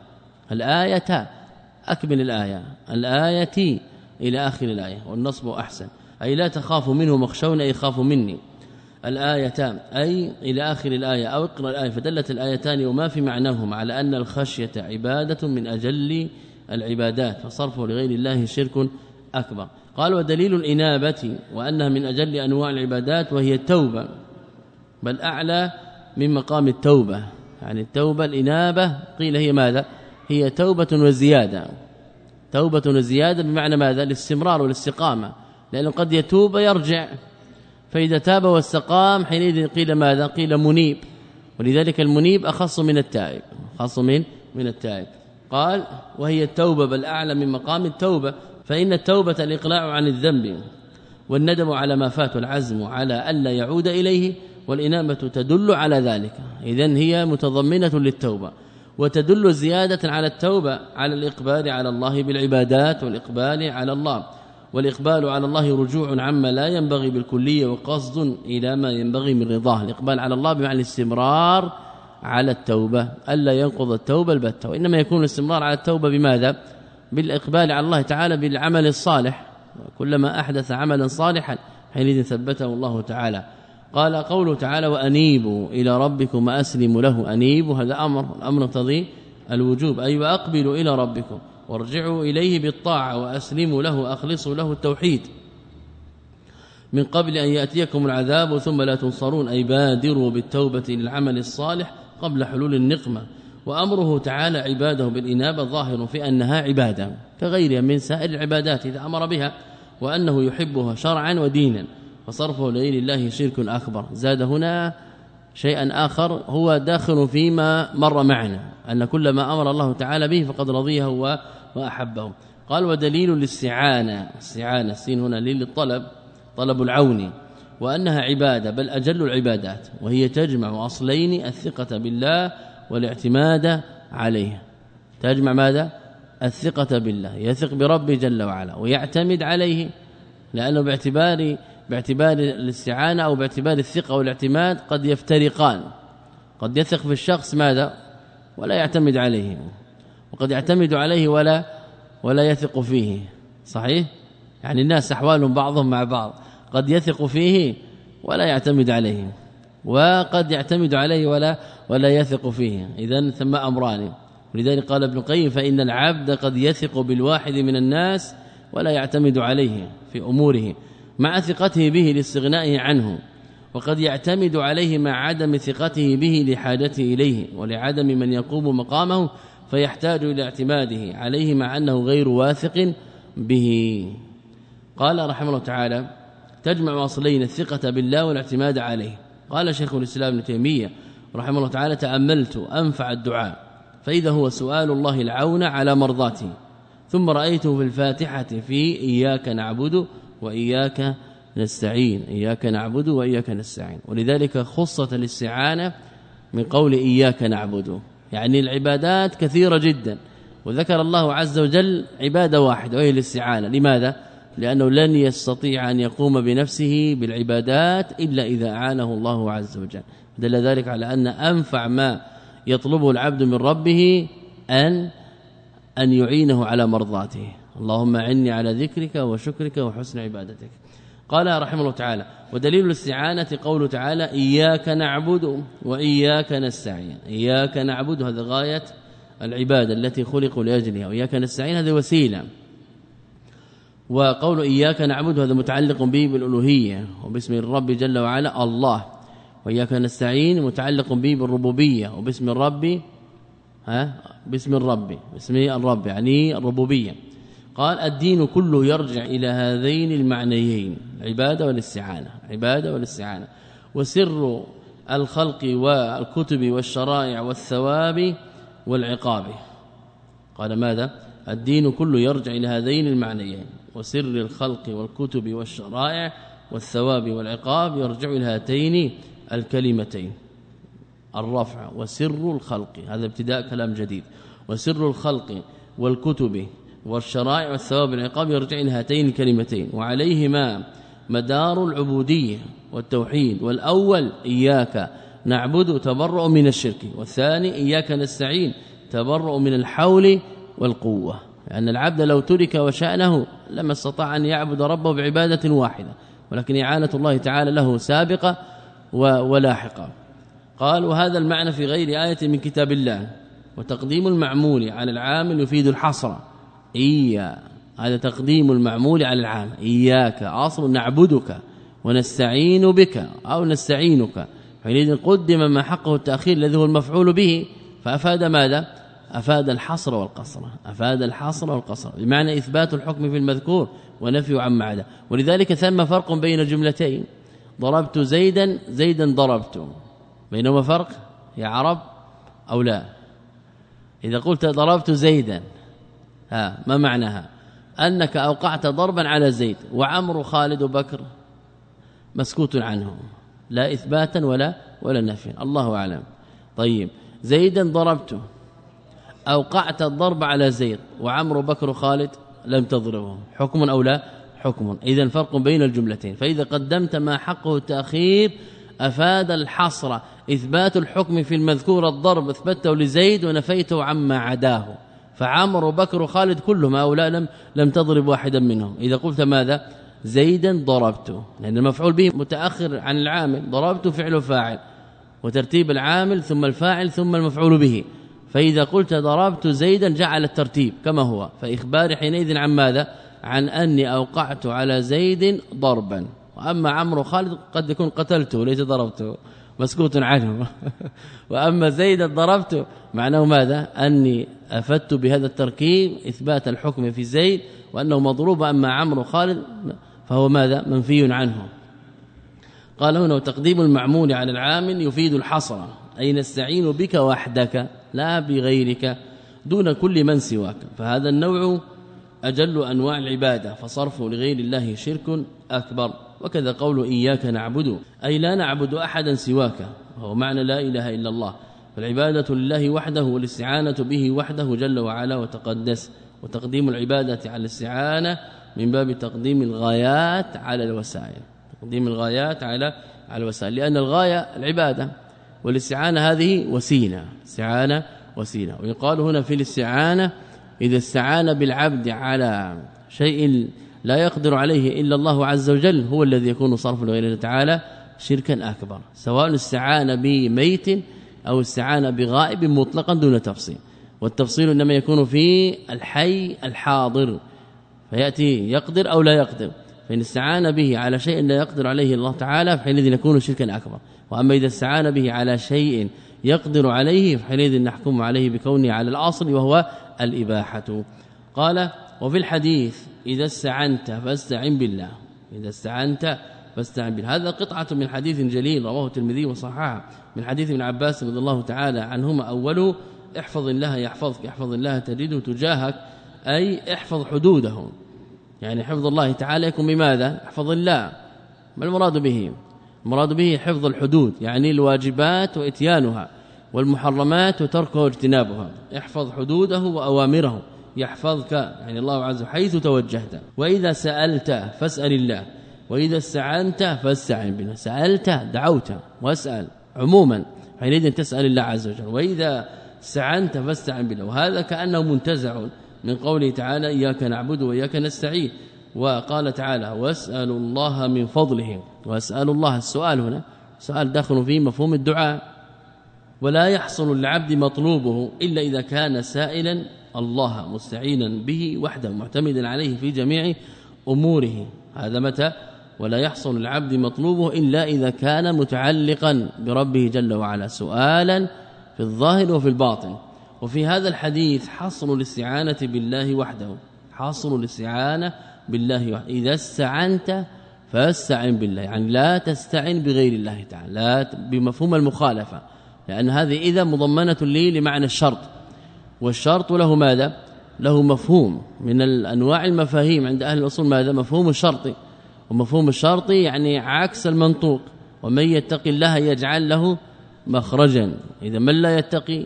الآية أكمل الآية. الآية إلى آخر الآية والنصب أحسن. أي لا تخافوا منه واخشوني أي خافوا مني. الآيتان أي إلى آخر الآية أو اقرأ الآية فدلت الآيتان وما في معناهما على أن الخشية عبادة من أجل العبادات فصرفه لغير الله شرك أكبر. قال ودليل الإنابة وأنها من أجل أنواع العبادات وهي التوبة. بل أعلى من مقام التوبة. يعني التوبة الإنابة قيل هي ماذا؟ هي توبة وزيادة. توبة وزيادة بمعنى ماذا؟ الاستمرار والاستقامة. لأنه قد يتوب يرجع فإذا تاب واستقام حينئذ قيل ماذا؟ قيل منيب. ولذلك المنيب أخص من التائب. خاص من من التائب. قال وهي التوبة بل اعلى من مقام التوبة. فإن التوبة الإقلاع عن الذنب والندم على ما فات والعزم على ألا يعود إليه والإنابة تدل على ذلك. اذا هي متضمنة للتوبة. وتدل زيادة على التوبة على الإقبال على الله بالعبادات والإقبال على الله. والإقبال على الله رجوع عما لا ينبغي بالكلية وقصد إلى ما ينبغي من رضاه. الإقبال على الله بمعنى الاستمرار على التوبة ألا ينقض التوبة البتة. وإنما يكون الاستمرار على التوبة بماذا؟ بالإقبال على الله تعالى بالعمل الصالح. كلما أحدث عملا صالحا حينئذ ثبته الله تعالى. قال قوله تعالى وأنيبوا إلى ربكم وأسلموا له. أنيبوا هذا أمر الأمر تضي الوجوب. أي وأقبلوا إلى ربكم وارجعوا إليه بالطاعة وأسلموا له أخلصوا له التوحيد. من قبل أن يأتيكم العذاب ثم لا تنصرون. أي بادروا بالتوبة للعمل الصالح قبل حلول النقمة. وأمره تعالى عباده بالإنابة ظاهر في أنها عبادة كغيرها من سائر العبادات إذا أمر بها وأنه يحبها شرعا ودينا. فصرفه لغير الله شرك أكبر. زاد هنا شيئا آخر هو داخل فيما مر معنا أن كل ما أمر الله تعالى به فقد رضيه وأحبه. قال ودليل الاستعانه استعانه السين هنا للطلب طلب العون وأنها عبادة بل أجل العبادات وهي تجمع أصلين الثقة بالله والاعتماد عليه. تجمع ماذا؟ الثقة بالله يثق بربه جل وعلا ويعتمد عليه لأنه باعتبار باعتبار الاستعانة أو باعتبار الثقة والاعتماد قد يفترقان. قد يثق في الشخص ماذا؟ ولا يعتمد عليه. وقد يعتمد عليه ولا ولا يثق فيه. صحيح؟ يعني الناس أحوالهم بعضهم مع بعض. قد يثق فيه ولا يعتمد عليه. وقد يعتمد عليه ولا ولا يثق فيه. اذا ثم أمران. ولذلك قال ابن القيم فإن العبد قد يثق بالواحد من الناس ولا يعتمد عليه في أموره. مع ثقته به لاستغنائه عنه وقد يعتمد عليه مع عدم ثقته به لحاجته إليه ولعدم من يقوم مقامه فيحتاج إلى اعتماده عليه مع أنه غير واثق به. قال رحمه الله تعالى تجمع أصلين الثقة بالله والاعتماد عليه. قال شيخ الإسلام ابن تيمية رحمه الله تعالى تأملت أنفع الدعاء فإذا هو سؤال الله العون على مرضاته ثم رأيته في الفاتحة في إياك نعبد وإياك نستعين إياك نعبد وإياك نستعين. ولذلك خصت الاستعانة من قول إياك نعبد. يعني العبادات كثيرة جدا. وذكر الله عز وجل عبادة واحدة وهي الاستعانة. لماذا؟ لأنه لن يستطيع أن يقوم بنفسه بالعبادات إلا إذا أعانه الله عز وجل. دل ذلك على أن أنفع ما يطلبه العبد من ربه أن أن يعينه على مرضاته. اللهم اعني على ذكرك وشكرك وحسن عبادتك. قال رحمه الله تعالى ودليل الاستعانة قوله تعالى إياك نعبد وإياك نستعين إياك نعبد هذا غاية العبادة التي خلقوا لأجلها. وإياك نستعين هذه وسيلة. وقول إياك نعبد هذا متعلق به بالألوهية وباسم الرب جل وعلا الله. وإياك نستعين متعلق به بالربوبية وباسم الرب ها؟ باسم الرب باسم الرب يعني الربوبية. قال الدين كله يرجع إلى هذين المعنيين العباده والاستعانة عبادة والاستعانة. وسر الخلق والكتب والشرائع والثواب والعقاب. قال ماذا؟ الدين كله يرجع إلى هذين المعنيين. وسر الخلق والكتب والشرائع والثواب والعقاب يرجع إلى هاتين الكلمتين. الرفع وسر الخلق هذا ابتداء كلام جديد. وسر الخلق والكتب والشرائع والثواب والعقاب يرجع إلى هاتين الكلمتين وعليهما مدار العبودية والتوحيد. والأول إياك نعبد تبرؤ من الشرك والثاني إياك نستعين تبرؤ من الحول والقوة. لأن العبد لو ترك وشأنه لما استطاع أن يعبد ربه بعبادة واحدة ولكن إعانة الله تعالى له سابقة ولاحقة. قال وهذا المعنى في غير آية من كتاب الله وتقديم المعمول على العامل يفيد الحصر. إيا. هذا تقديم المعمول على العام إياك. أصل نعبدك ونستعين بك أو نستعينك. حينئذ قدم ما حقه التأخير الذي هو المفعول به. فأفاد ماذا؟ أفاد الحصر والقصر. أفاد الحصر والقصر. بمعنى إثبات الحكم في المذكور ونفي عما عدا ولذلك ثم فرق بين الجملتين ضربت زيدا زيدا ضربت. بينهما فرق؟ يا عرب أو لا؟ إذا قلت ضربت زيدا. ها ما معناها؟ أنك أوقعت ضربا على زيد وعمر خالد وبكر مسكوت عنه لا إثباتا ولا ولا نفيا. الله أعلم. طيب زيدا ضربته أوقعت الضرب على زيد وعمر بكر خالد لم تضربه. حكم أو لا؟ حكم. اذا فرق بين الجملتين. فإذا قدمت ما حقه التأخير أفاد الحصر إثبات الحكم في المذكور. الضرب أثبته لزيد ونفيته عما عداه. فعمر وبكر وخالد كلهم هؤلاء لم لم تضرب واحدا منهم. إذا قلت ماذا؟ زيدا ضربته. لأن المفعول به متأخر عن العامل. ضربت فعل فاعل وترتيب العامل ثم الفاعل ثم المفعول به. فإذا قلت ضربت زيدا جعل الترتيب كما هو. فاخباري حينئذ عن ماذا؟ عن أني أوقعت على زيد ضربا. وأما عمرو خالد قد يكون قتلته ليس ضربته. مسكوت عنه. وأما زيد ضربت معناه ماذا؟ أني أفدت بهذا التركيب إثبات الحكم في زيد وأنه مضروب أما عمرو خالد فهو ماذا؟ منفي عنه. قال هنا تقديم المعمول على العامل يفيد الحصر. أي نستعين بك وحدك لا بغيرك دون كل من سواك. فهذا النوع أجل أنواع العبادة فصرفه لغير الله شرك أكبر. وكذا قول إياك نعبد أي لا نعبد أحدا سواك وهو معنى لا إله إلا الله. فالعبادة لله وحده والاستعانة به وحده جل وعلا وتقدس وتقديم العبادة على الاستعانة من باب تقديم الغايات على الوسائل. تقديم الغايات على على الوسائل لأن الغاية العبادة والاستعانة هذه وسيلة استعانة وسيلة. ويقال هنا في الاستعانة إذا استعان بالعبد على شيء لا يقدر عليه إلا الله عز وجل هو الذي يكون صرف لغيره تعالى شركا أكبر سواء استعان بميت أو استعان بغائب مطلقا دون تفصيل. والتفصيل إنما يكون في الحي الحاضر فيأتي يقدر أو لا يقدر. فإن استعان به على شيء لا يقدر عليه الله تعالى فحينئذ يكون شركا أكبر. وأما إذا استعان به على شيء يقدر عليه فحينئذ نحكم عليه بكونه على الأصل وهو الإباحة. قال وفي الحديث إذا استعنت فاستعن بالله. إذا استعنت فاستعن بالله. هذا قطعة من حديث جليل رواه الترمذي وصححه. من حديث ابن عباس رضي الله تعالى عنهما اوله احفظ الله يحفظك احفظ الله تجده تجاهك أي احفظ حدوده. يعني حفظ الله تعالى يكون بماذا؟ احفظ الله. ما المراد به؟ المراد به حفظ الحدود يعني الواجبات وإتيانها والمحرمات وتركها واجتنابها. احفظ حدوده وأوامره. يحفظك يعني الله عز وجل حيث توجهت. وإذا سألت فاسأل الله. وإذا استعنت فاستعن بالله. سألت دعوت واسأل عموما. حينئذ تسأل الله عز وجل. وإذا استعنت فاستعن بالله. وهذا كأنه منتزع من قوله تعالى إياك نعبد وإياك نستعين. وقال تعالى واسالوا الله من فضله. واسالوا الله. السؤال هنا سؤال داخل فيه مفهوم الدعاء. ولا يحصل للعبد مطلوبه إلا إذا كان سائلا الله مستعينا به وحده معتمدا عليه في جميع أموره. هذا متى؟ ولا يحصل العبد مطلوبه إلا إذا كان متعلقا بربه جل وعلا سؤالا في الظاهر وفي الباطن. وفي هذا الحديث حصر الاستعانة بالله وحده حصر الاستعانة بالله وحده. إذا استعنت فاستعن بالله يعني لا تستعن بغير الله تعالى لا بمفهوم المخالفة لأن هذه إذا مضمنة لي لمعنى الشرط. والشرط له ماذا؟ له مفهوم. من الأنواع المفاهيم عند أهل الأصول ماذا؟ مفهوم الشرط. ومفهوم الشرط يعني عكس المنطوق. ومن يتقي الله يجعل له مخرجا. إذا من لا يتقي؟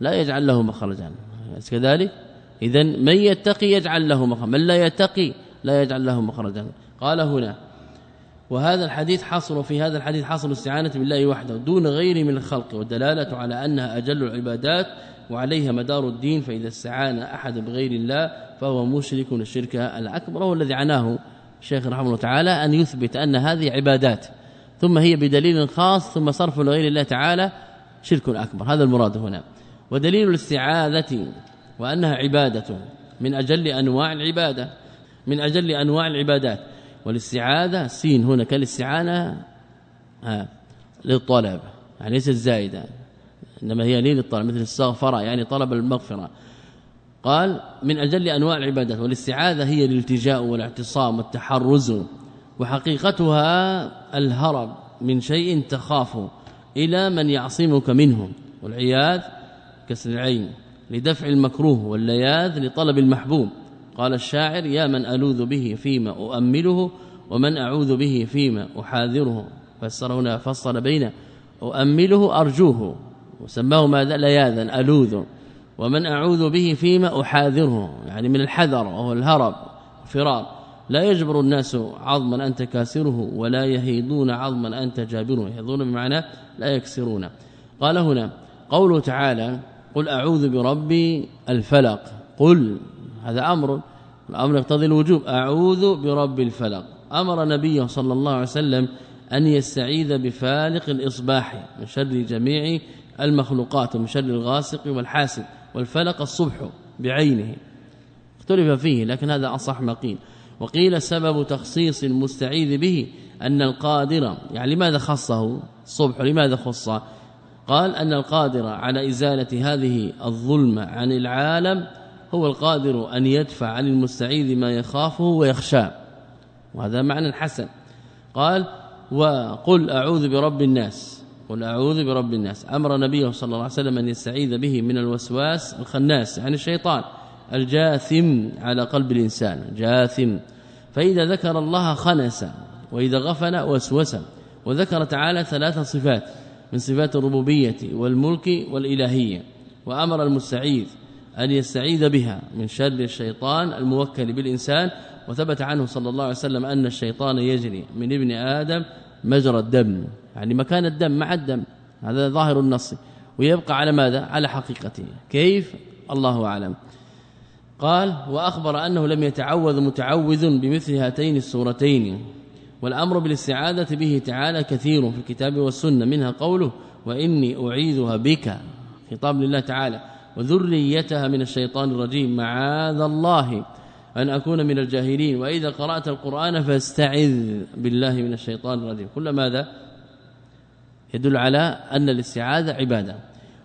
لا يجعل له مخرجا. كذلك؟ إذا من يتقي يجعل له مخرجا. من لا يتقي لا يجعل له مخرجا. قال هنا وهذا الحديث حصر في هذا الحديث حصر الاستعانة بالله وحده دون غيره من الخلق. والدلالة على أنها أجل العبادات وعليها مدار الدين فإذا استعان أحد بغير الله فهو مشرك الشرك الأكبر والذي عناه الشيخ رحمه الله تعالى أن يثبت أن هذه عبادات. ثم هي بدليل خاص ثم صرف لغير الله تعالى شرك أكبر. هذا المراد هنا. ودليل الاستعاذة وأنها عبادة من أجل أنواع العبادة من أجل أنواع العبادات. والاستعاذة سين هنا كالاستعانة للطلب يعني ليست زائدة. إنما هي ليل الطلب مثل استغفر يعني طلب المغفرة. قال من أجل أنواع العبادات والاستعاذة هي الالتجاء والاعتصام والتحرز وحقيقتها الهرب من شيء تخاف إلى من يعصمك منه والعياذ كسر العين لدفع المكروه واللياذ لطلب المحبوب. قال الشاعر يا من ألوذ به فيما أؤمله ومن أعوذ به فيما أحاذره. فسر هنا فصل بين أؤمله أرجوه. وسماه ماذا لياذا ألوذ. ومن أعوذ به فيما أحاذره يعني من الحذر وهو الهرب فرار لا يجبر الناس عظما انت كاسره ولا يهيدون عظما انت جابره يهيدون بمعنى لا يكسرون. قال هنا قوله تعالى قل أعوذ برب الفلق. قل هذا أمر الأمر يقتضي الوجوب. أعوذ برب الفلق. أمر نبيه صلى الله عليه وسلم أن يستعيذ بفالق الإصباح من شر جميع المخلوقات من شر الغاسق والحاسد والفلق الصبح بعينه. اختلف فيه لكن هذا أصح ما قيل. وقيل سبب تخصيص المستعيذ به أن القادر يعني لماذا خصه؟ الصبح لماذا خصه قال أن القادر على إزالة هذه الظلمة عن العالم هو القادر أن يدفع عن المستعيذ ما يخافه ويخشاه وهذا معنى حسن. قال وقل أعوذ برب الناس. قل أعوذ برب الناس. أمر نبيه صلى الله عليه وسلم أن يستعيذ به من الوسواس الخناس يعني الشيطان الجاثم على قلب الإنسان جاثم. فإذا ذكر الله خنس وإذا غفل وسوس. وذكر تعالى ثلاث صفات من صفات الربوبية والملك والإلهية. وأمر المستعيذ أن يستعيذ بها من شر الشيطان الموكل بالإنسان. وثبت عنه صلى الله عليه وسلم أن الشيطان يجري من ابن آدم مجرى الدم. يعني مكان الدم مع الدم. هذا ظاهر النص. ويبقى على ماذا؟ على حقيقته. كيف؟ الله أعلم. قال وأخبر أنه لم يتعوذ متعوذ بمثل هاتين السورتين والأمر بالاستعاذة به تعالى كثير في الكتاب والسنة. منها قوله وإني أعيذها بك. خطاب لله تعالى وذريتها من الشيطان الرجيم. معاذ الله. أن أكون من الجاهلين وإذا قرأت القرآن فاستعذ بالله من الشيطان الرجيم. كل ماذا؟ يدل على أن الاستعاذة عبادة.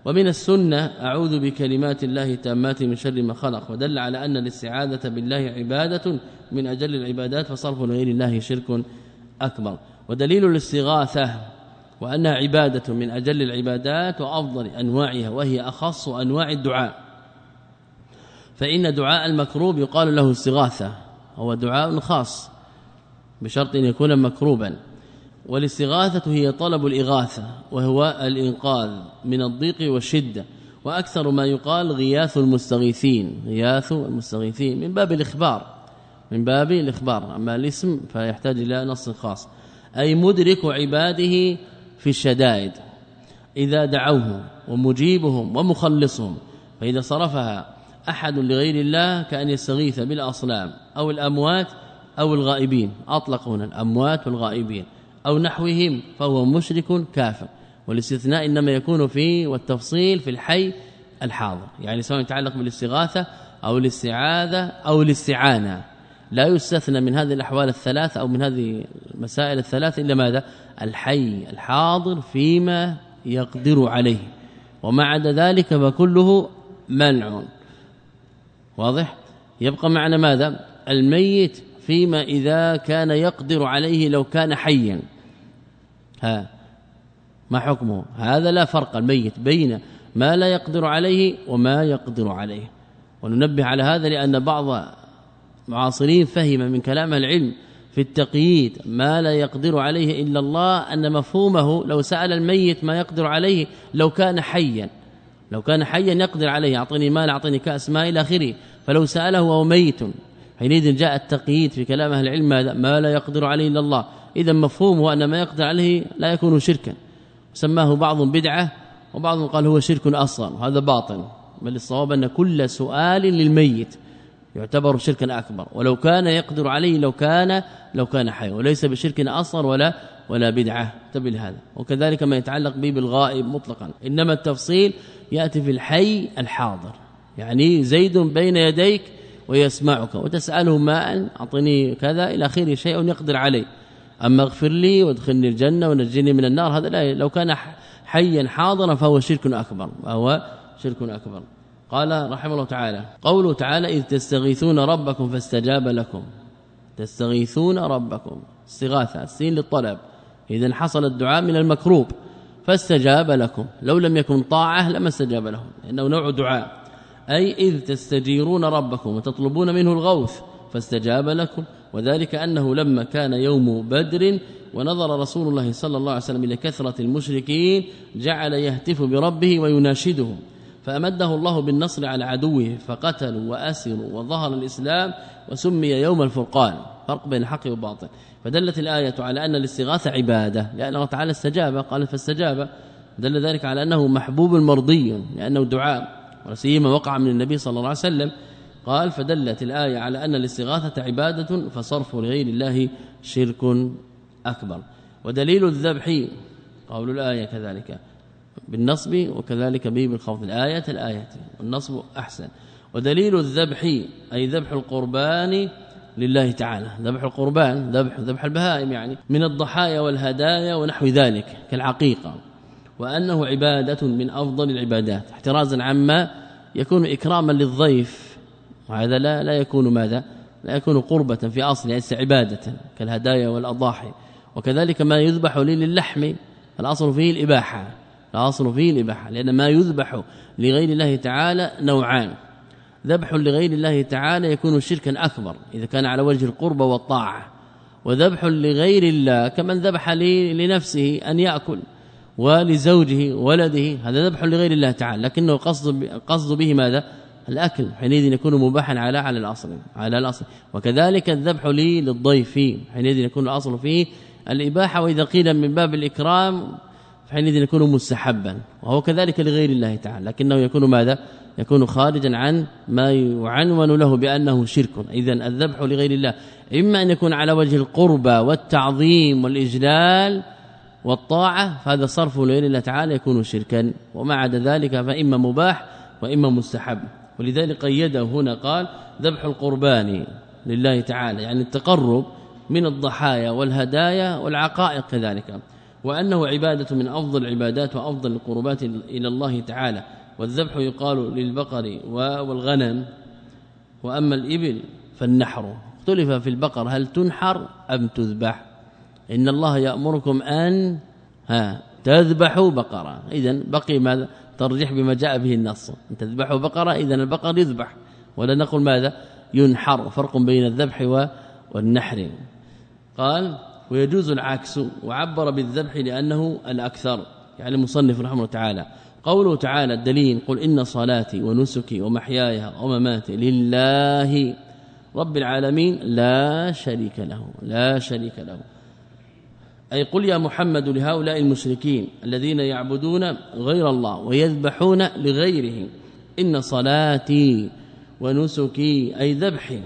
ومن السنة أعوذ بكلمات الله تامات من شر ما خلق. ودل على أن الاستعاذة بالله عبادة من أجل العبادات فصرف لغير الله شرك أكبر. ودليل الاستغاثة وأنها عبادة من أجل العبادات وأفضل أنواعها وهي أخص أنواع الدعاء. فإن دعاء المكروب يقال له استغاثة هو دعاء خاص بشرط أن يكون مكروبا. والاستغاثة هي طلب الإغاثة وهو الإنقاذ من الضيق والشدة. وأكثر ما يقال غياث المستغيثين غياث المستغيثين من باب الإخبار من باب الإخبار. أما الاسم فيحتاج إلى نص خاص. أي مدرك عباده في الشدائد إذا دعوه ومجيبهم ومخلصهم. فإذا صرفها أحد لغير الله كأن يستغيث بالأصنام أو الأموات أو الغائبين. أطلق هنا الأموات والغائبين أو نحوهم فهو مشرك كافر. والاستثناء إنما يكون في والتفصيل في الحي الحاضر يعني سواء يتعلق بالاستغاثة أو الاستعاذة أو الاستعانة. لا يستثنى من هذه الأحوال الثلاث أو من هذه المسائل الثلاث إلا ماذا؟ الحي الحاضر فيما يقدر عليه. وما عدا ذلك فكله منع. واضح؟ يبقى معنا ماذا؟ الميت فيما إذا كان يقدر عليه لو كان حيا. ها ما حكمه؟ هذا لا فرق الميت بين ما لا يقدر عليه وما يقدر عليه. وننبه على هذا لأن بعض معاصرين فهم من كلام العلم في التقييد ما لا يقدر عليه إلا الله أن مفهومه لو سأل الميت ما يقدر عليه لو كان حيا. لو كان حيا يقدر عليه أعطني مال أعطني كأس ماء إلى آخره. فلو سأله وهو ميت حينئذ جاء التقييد في كلام أهل العلم ما لا يقدر عليه إلا الله. إذا مفهومه أن ما يقدر عليه لا يكون شركا. سماه بعض بدعة وبعض قال هو شرك اصغر وهذا باطل. بل الصواب أن كل سؤال للميت يعتبر شركا أكبر. ولو كان يقدر عليه لو كان لو كان حي وليس بشرك اصغر ولا ولا بدعة. انتبه لهذا. وكذلك ما يتعلق به بالغائب مطلقا. إنما التفصيل يأتي في الحي الحاضر. يعني زيد بين يديك ويسمعك. وتسأله ماء أعطني كذا إلى آخره شيء يقدر عليه. أما اغفر لي وادخلني الجنة ونجني من النار هذا لا لو كان حيا حاضرا فهو شرك أكبر. وهو شرك أكبر. قال رحمه الله تعالى قوله تعالى إذ تستغيثون ربكم فاستجاب لكم. تستغيثون ربكم. استغاثة السين للطلب. إذا حصل الدعاء من المكروب. فاستجاب لكم. لو لم يكن طاعة لما استجاب لهم. انه نوع دعاء. أي إذ تستجيرون ربكم وتطلبون منه الغوث فاستجاب لكم. وذلك أنه لما كان يوم بدر ونظر رسول الله صلى الله عليه وسلم إلى كثرة المشركين جعل يهتف بربه ويناشده فأمده الله بالنصر على عدوه فقتلوا وأسروا وظهر الإسلام وسمي يوم الفرقان. فرق بين الحق والباطل فدلت الآية على أن الاستغاثة عبادة لأن الله تعالى استجاب قال فاستجاب. دل ذلك على أنه محبوب مرضي لأنه دعاء وسيما وقع من النبي صلى الله عليه وسلم. قال فدلت الآية على أن الاستغاثة عبادة فصرف لغير الله شرك أكبر. ودليل الذبح قول الآية كذلك بالنصب وكذلك به بالخفض الآية الآية والنصب أحسن. ودليل الذبح أي ذبح القربان لله تعالى. ذبح القربان ذبح ذبح البهائم يعني من الضحايا والهدايا ونحو ذلك كالعقيقة. وأنه عبادة من أفضل العبادات. احترازا عما يكون إكراما للضيف. وهذا لا لا يكون ماذا؟ لا يكون قربة في أصل ليس عبادة كالهدايا والأضاحي. وكذلك ما يذبح للحم الأصل فيه الإباحة. الأصل فيه الإباحة لأن ما يذبح لغير الله تعالى نوعان. ذبح لغير الله تعالى يكون شركا أكبر إذا كان على وجه القرب والطاعة. وذبح لغير الله كمن ذبح لنفسه أن يأكل ولزوجه ولده هذا ذبح لغير الله تعالى. لكنه قصد قصد به ماذا؟ الأكل. حينئذ يكون مباحا على على الأصل على الأصل. وكذلك الذبح للضيف حينئذ يكون الأصل فيه الإباحة. وإذا قيل من باب الإكرام فحينئذ يكون مستحبا وهو كذلك لغير الله تعالى لكنه يكون ماذا؟ يكون خارجا عن ما يعنون له بأنه شرك. اذا الذبح لغير الله إما أن يكون على وجه القربى والتعظيم والإجلال والطاعة فهذا صرف لغير الله تعالى يكون شركا وما عدا ذلك فإما مباح وإما مستحب. ولذلك قيده هنا قال ذبح القربان لله تعالى يعني التقرب من الضحايا والهدايا والعقائق كذلك. وأنه عبادة من أفضل العبادات وأفضل القربات إلى الله تعالى. والذبح يقال للبقر والغنم. وأما الإبل فالنحر. اختلف في البقر هل تنحر أم تذبح؟ إن الله يأمركم أن ها تذبحوا بقرة. اذا بقي ماذا؟ ترجح بما جاء به النص. إن تذبحوا بقرة اذا البقر يذبح. ولا نقول ماذا؟ ينحر. فرق بين الذبح والنحر. قال ويجوز العكس وعبر بالذبح لأنه الأكثر يعني المصنف رحمه الله تعالى. قوله تعالى الدليل قل إن صلاتي ونسكي ومحياي ومماتي لله رب العالمين لا شريك له لا شريك له. أي قل يا محمد لهؤلاء المشركين الذين يعبدون غير الله ويذبحون لغيره إن صلاتي ونسكي أي ذبحي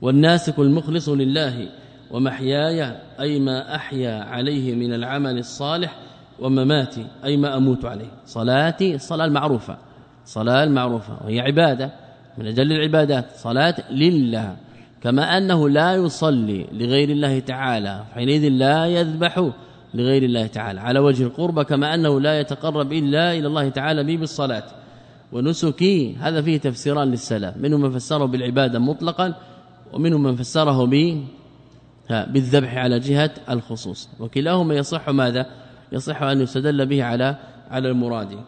والناسك المخلص لله ومحياي أي ما أحيا عليه من العمل الصالح ومماتي أي ما أموت عليه. صلاتي الصلاة المعروفة. صلاة المعروفة وهي عبادة. من أجل العبادات صلاة لله. كما أنه لا يصلي لغير الله تعالى حينئذ لا يذبح لغير الله تعالى. على وجه القربة كما أنه لا يتقرب إلا إلى الله تعالى به بالصلاة. ونسكي هذا فيه تفسيران للسلام منهم من فسره بالعبادة مطلقا ومنهم من فسره به بالذبح على جهة الخصوص. وكلاهما يصح ماذا؟ يصح أن يستدل به على على المراد.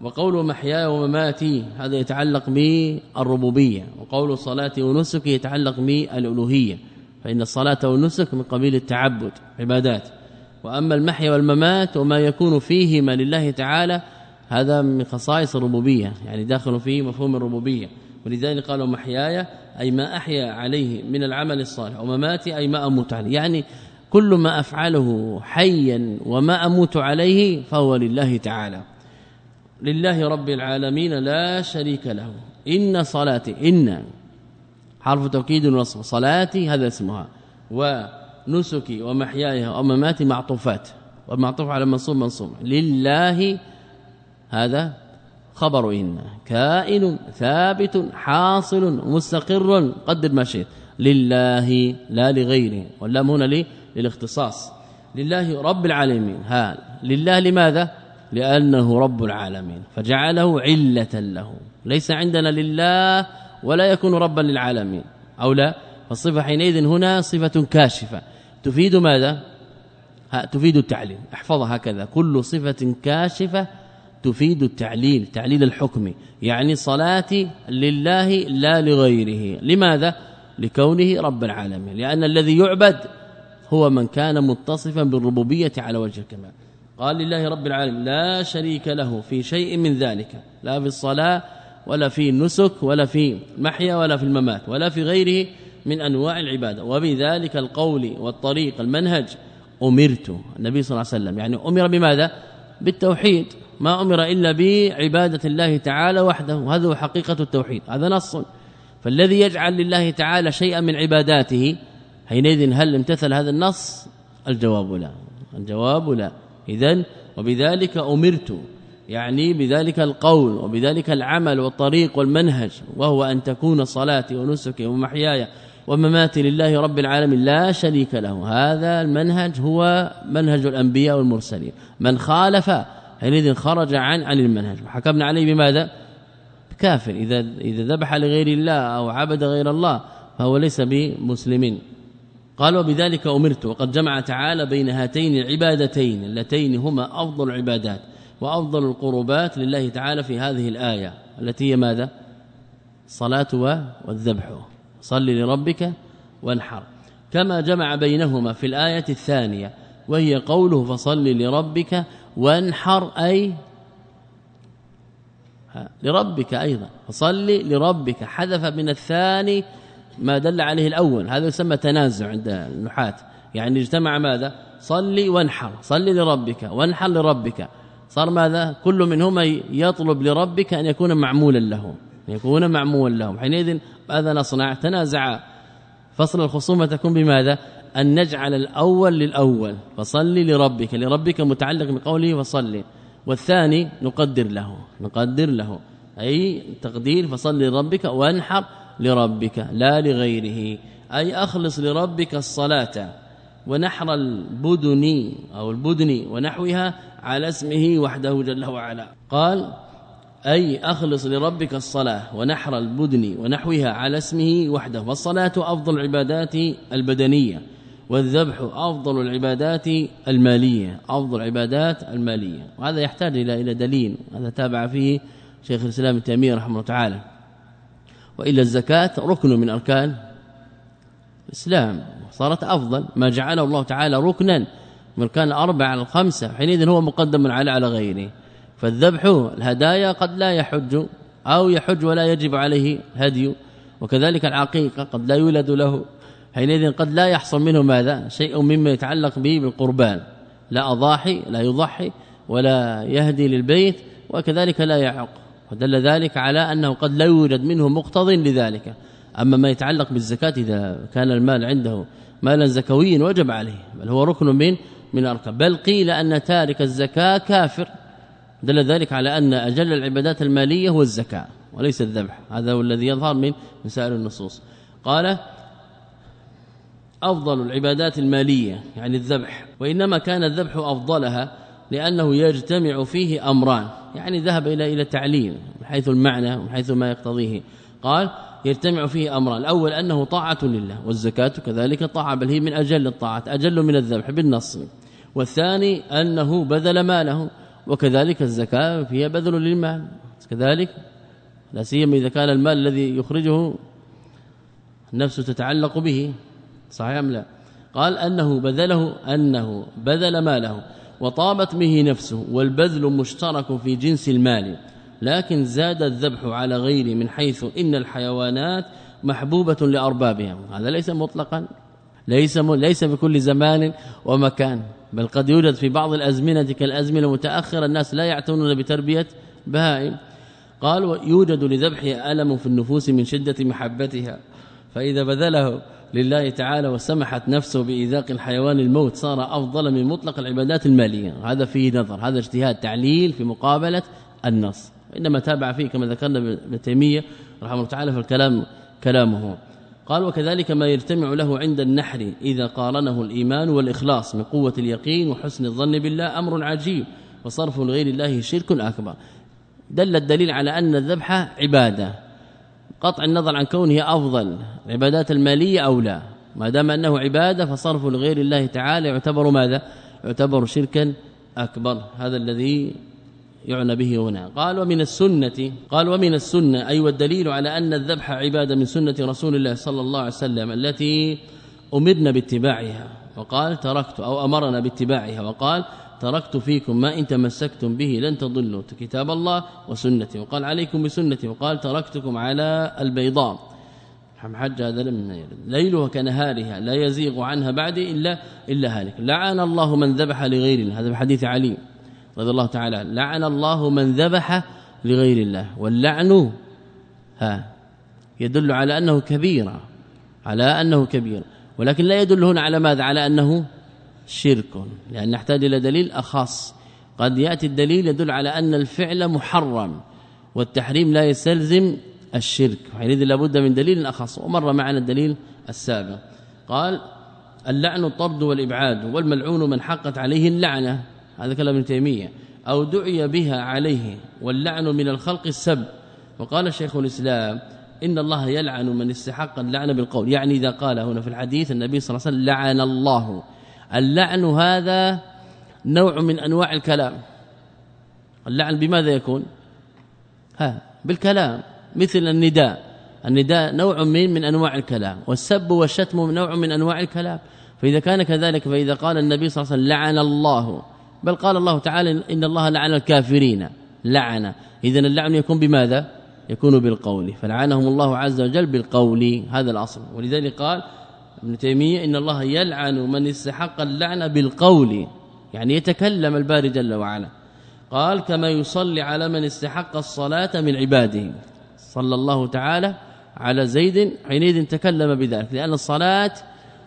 وقول محياي ومماتي هذا يتعلق بالربوبية. وقول صلاتي ونسكي يتعلق بالألوهية. فإن الصلاة والنسك من قبيل التعبد عبادات. وأما المحيا والممات وما يكون فيهما لله تعالى هذا من خصائص الربوبية. يعني داخل فيه مفهوم الربوبية. ولذلك قالوا محياي أي ما أحيا عليه من العمل الصالح ومماتي أي ما أموت عليه. يعني كل ما أفعله حيا وما أموت عليه فهو لله تعالى. لله رب العالمين لا شريك له. إن صلاتي إن. حرف توكيد ونصب. صلاتي هذا اسمها. ونسكي ومحياي ومماتي معطوفات. والمعطوف على منصوب منصوب. لله هذا خبر إن كائن ثابت حاصل مستقر قدر ما شئت. لله لا لغيره. واللام هنا للاختصاص. لله رب العالمين. ها لله لماذا؟ لأنه رب العالمين. فجعله علة له. ليس عندنا لله ولا يكون ربا للعالمين. أو لا؟ فالصفة حينئذ هنا صفة كاشفة. تفيد ماذا؟ ها تفيد التعليل احفظها هكذا. كل صفة كاشفة تفيد التعليل تعليل الحكم يعني صلاتي لله لا لغيره. لماذا؟ لكونه رب العالمين. لأن الذي يعبد هو من كان متصفا بالربوبية على وجه الكمال. قال لله رب العالمين لا شريك له في شيء من ذلك لا في الصلاة ولا في النسك ولا في المحيا ولا في الممات ولا في غيره من أنواع العبادة. وبذلك القول والطريق المنهج أمرت. النبي صلى الله عليه وسلم يعني أمر بماذا؟ بالتوحيد. ما أمر إلا بعبادة الله تعالى وحده وهذا هو حقيقة التوحيد هذا نص. فالذي يجعل لله تعالى شيئا من عباداته حينئذ هل امتثل هذا النص؟ الجواب لا الجواب لا. اذا وبذلك أمرت يعني بذلك القول وبذلك العمل والطريق والمنهج وهو أن تكون صلاتي ونسكي ومحياي ومماتي لله رب العالمين لا شريك له. هذا المنهج هو منهج الأنبياء والمرسلين. من خالف حينئذ خرج عن عن المنهج. وحكمنا عليه بماذا؟ كافر إذا إذا ذبح لغير الله أو عبد غير الله فهو ليس بمسلم قال وبذلك أمرت. وقد جمع تعالى بين هاتين العبادتين اللتين هما أفضل العبادات وأفضل القربات لله تعالى في هذه الآية التي هي ماذا؟ الصلاه والذبح. صل لربك وانحر. كما جمع بينهما في الآية الثانية وهي قوله فصل لربك وانحر أي لربك أيضا. فصل لربك. حذف من الثاني ما دل عليه الأول. هذا يسمى تنازع عند النحاة. يعني اجتمع ماذا؟ صلي وانحر. صلي لربك. وانحر لربك. صار ماذا؟ كل منهما يطلب لربك أن يكون معمولا له. يكون معمولا له. حينئذ ماذا نصنع؟ تنازع. فصل الخصومة تكون بماذا؟ أن نجعل الأول للأول فصلي لربك لربك متعلق بقوله فصلي. والثاني نقدر له نقدر له. أي تقدير فصلي لربك وانحر لربك لا لغيره. أي أخلص لربك الصلاة ونحر البدن أو البدن ونحوها على اسمه وحده جل وعلا. قال أي أخلص لربك الصلاة ونحر البدن ونحوها على اسمه وحده. والصلاة أفضل العبادات البدنية. والذبح أفضل العبادات المالية أفضل العبادات المالية. وهذا يحتاج إلى إلى دليل. هذا تابع فيه شيخ الإسلام التيمية رحمه الله تعالى. وإلا الزكاة ركن من أركان الإسلام. صارت أفضل. ما جعله الله تعالى ركنا. من اركان الاربعه على الخمسه حينئذ هو مقدم على على غيره. فالذبح الهدايا قد لا يحج أو يحج ولا يجب عليه هدي وكذلك العقيقة قد لا يولد له حينئذ قد لا يحصل منه ماذا؟ شيء مما يتعلق به بالقربان. لا أضاحي لا يضحي ولا يهدي للبيت وكذلك لا يعق. ودل ذلك على أنه قد لا يوجد منه مقتض لذلك. أما ما يتعلق بالزكاة إذا كان المال عنده مالا زكويا وجب عليه. بل هو ركن من من الأركان. بل قيل أن تارك الزكاة كافر. دل ذلك على أن أجل العبادات المالية هو الزكاة وليس الذبح. هذا هو الذي يظهر من سائر النصوص. قال أفضل العبادات المالية يعني الذبح. وإنما كان الذبح أفضلها لأنه يجتمع فيه أمران. يعني ذهب إلى إلى تعليل من حيث المعنى ومن حيث ما يقتضيه. قال يجتمع فيه أمران. الأول أنه طاعة لله والزكاة كذلك طاعة بل هي من أجل الطاعات أجل من الذبح بالنص. والثاني أنه بذل ماله وكذلك الزكاة فيها بذل للمال. كذلك لا سيما إذا كان المال الذي يخرجه النفس تتعلق به. صحيح أم لا؟ قال أنه بذله أنه بذل ماله وطابت به نفسه والبذل مشترك في جنس المال لكن زاد الذبح على غيره من حيث إن الحيوانات محبوبة لأربابها هذا ليس مطلقا ليس ليس بكل زمان ومكان بل قد يوجد في بعض الأزمنة كالأزمنة المتأخرة الناس لا يعتنون بتربية بهائم. قال ويوجد لذبحها ألم في النفوس من شدة محبتها فإذا بذله لله تعالى وسمحت نفسه بايذاق الحيوان الموت. صار أفضل من مطلق العبادات المالية. هذا فيه نظر هذا اجتهاد تعليل في مقابلة النص. انما تابع فيه كما ذكرنا ابن تيمية رحمه الله تعالى في الكلام كلامه. قال وكذلك ما يجتمع له عند النحر إذا قارنه الإيمان والإخلاص من قوة اليقين وحسن الظن بالله أمر عجيب وصرف لغير الله شرك أكبر. دل الدليل على أن الذبح عبادة. قطع النظر عن كونه أفضل العبادات المالية أو لا. ما دام أنه عبادة فصرف لغير الله تعالى يعتبر ماذا؟ يعتبر شركا أكبر. هذا الذي يعنى به هنا. قال ومن السنة قال ومن السنة أي والدليل على أن الذبح عبادة من سنة رسول الله صلى الله عليه وسلم التي أمرنا باتباعها. وقال تركت أو أمرنا باتباعها. وقال تركت فيكم ما إن تمسكتم به لن تضلوا. كتاب الله وسنتي. وقال عليكم بسنتي. وقال تركتكم على البيضاء. حج هذا لم ليلها كنهارها لا يزيغ عنها بعد إلا إلا هالك. لعن الله من ذبح لغير الله. هذا بحديث علي رضي الله تعالى لعن الله من ذبح لغير الله. واللعن ها يدل على أنه كبيره على أنه كبير. ولكن لا يدل هنا على ماذا؟ على أنه شرك لأن نحتاج إلى دليل اخص قد يأتي الدليل يدل على أن الفعل محرم والتحريم لا يستلزم الشرك حينئذ لابد من دليل اخص ومر معنا الدليل السابق قال اللعن الطرد والإبعاد والملعون من حقت عليه اللعنة. هذا كلام ابن تيمية. أو دعي بها عليه واللعن من الخلق السب. وقال شيخ الإسلام إن الله يلعن من استحق اللعن بالقول. يعني إذا قال هنا في الحديث النبي صلى الله عليه وسلم لعن الله. اللعن هذا نوع من أنواع الكلام. اللعن بماذا يكون؟ ها بالكلام مثل النداء. النداء نوع من من أنواع الكلام. والسب والشتم نوع من أنواع الكلام. فإذا كان كذلك فإذا قال النبي صلى الله عليه وسلم لعن الله. بل قال الله تعالى إن الله لعن الكافرين. لعن. اذا اللعن يكون بماذا؟ يكون بالقول. فلعنهم الله عز وجل بالقول. هذا الأصل. ولذلك قال ابن تيمية إن الله يلعن من استحق اللعن بالقول يعني يتكلم الباري جل وعلا. قال كما يصلي على من استحق الصلاة من عباده. صلى الله تعالى على زيد حينئذ تكلم بذلك لأن الصلاة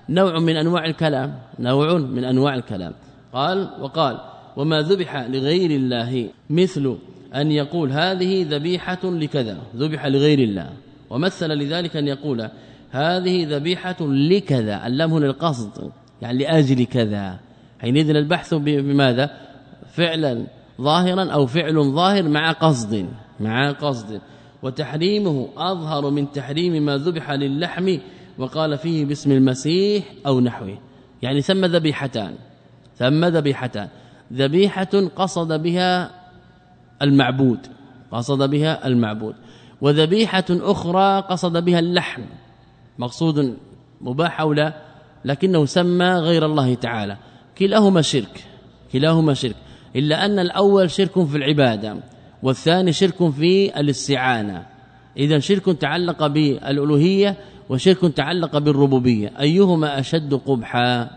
نوع من أنواع الكلام نوع من أنواع الكلام. قال وقال وما ذبح لغير الله مثل أن يقول هذه ذبيحة لكذا ذبح لغير الله. ومثل لذلك أن يقول هذه ذبيحة لكذا اللام هنا القصد يعني لأجل كذا. حينئذ البحث بماذا؟ فعلا ظاهرا أو فعل ظاهر مع قصد مع قصد. وتحريمه أظهر من تحريم ما ذبح للحم وقال فيه باسم المسيح أو نحوه. يعني ثم ذبيحتان ثم ذبيحتان. ذبيحة قصد بها المعبود قصد بها المعبود. وذبيحة أخرى قصد بها اللحم مقصود مباح أو لا لكنه سمى غير الله تعالى. كلاهما شرك كلاهما شرك إلا أن الأول شرك في العبادة والثاني شرك في الاستعانة. اذا شرك تعلق بالألوهية وشرك تعلق بالربوبية. أيهما أشد قبحا؟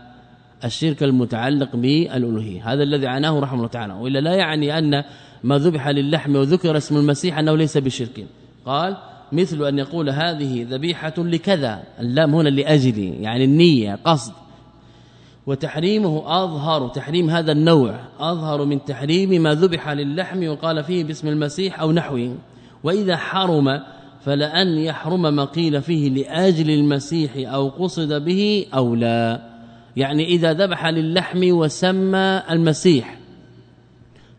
الشرك المتعلق بالألوهية. هذا الذي عناه رحمه الله تعالى. وإلا لا يعني أن ما ذبح للحم وذكر اسم المسيح أنه ليس بشرك. قال مثل أن يقول هذه ذبيحة لكذا اللام هنا لاجلي يعني النية قصد. وتحريمه أظهر تحريم هذا النوع أظهر من تحريم ما ذبح للحم وقال فيه باسم المسيح أو نحوه. وإذا حرم فلأن يحرم ما قيل فيه لأجل المسيح أو قصد به أو لا. يعني إذا ذبح للحم وسمى المسيح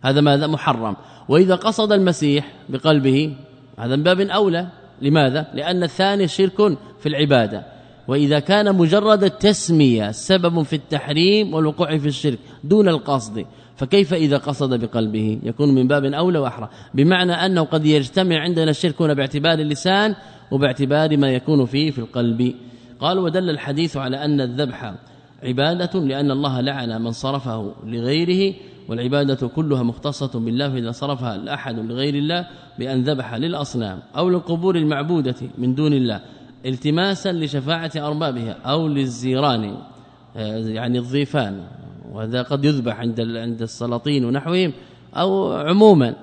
هذا ماذا؟ محرم. وإذا قصد المسيح بقلبه هذا من باب أولى. لماذا؟ لأن الثاني شرك في العبادة. وإذا كان مجرد التسمية سبب في التحريم والوقوع في الشرك دون القصد فكيف إذا قصد بقلبه؟ يكون من باب أولى وأحرى. بمعنى أنه قد يجتمع عندنا الشرك هنا باعتبار اللسان وباعتبار ما يكون فيه في القلب. قال ودل الحديث على أن الذبح عبادة لأن الله لعن من صرفه لغيره والعبادة كلها مختصة بالله فإذا صرفها الأحد لغير الله بأن ذبح للأصنام أو للقبور المعبودة من دون الله التماسا لشفاعة أربابها أو للزيران يعني الضيفان وهذا قد يذبح عند عند السلاطين ونحوهم أو عموما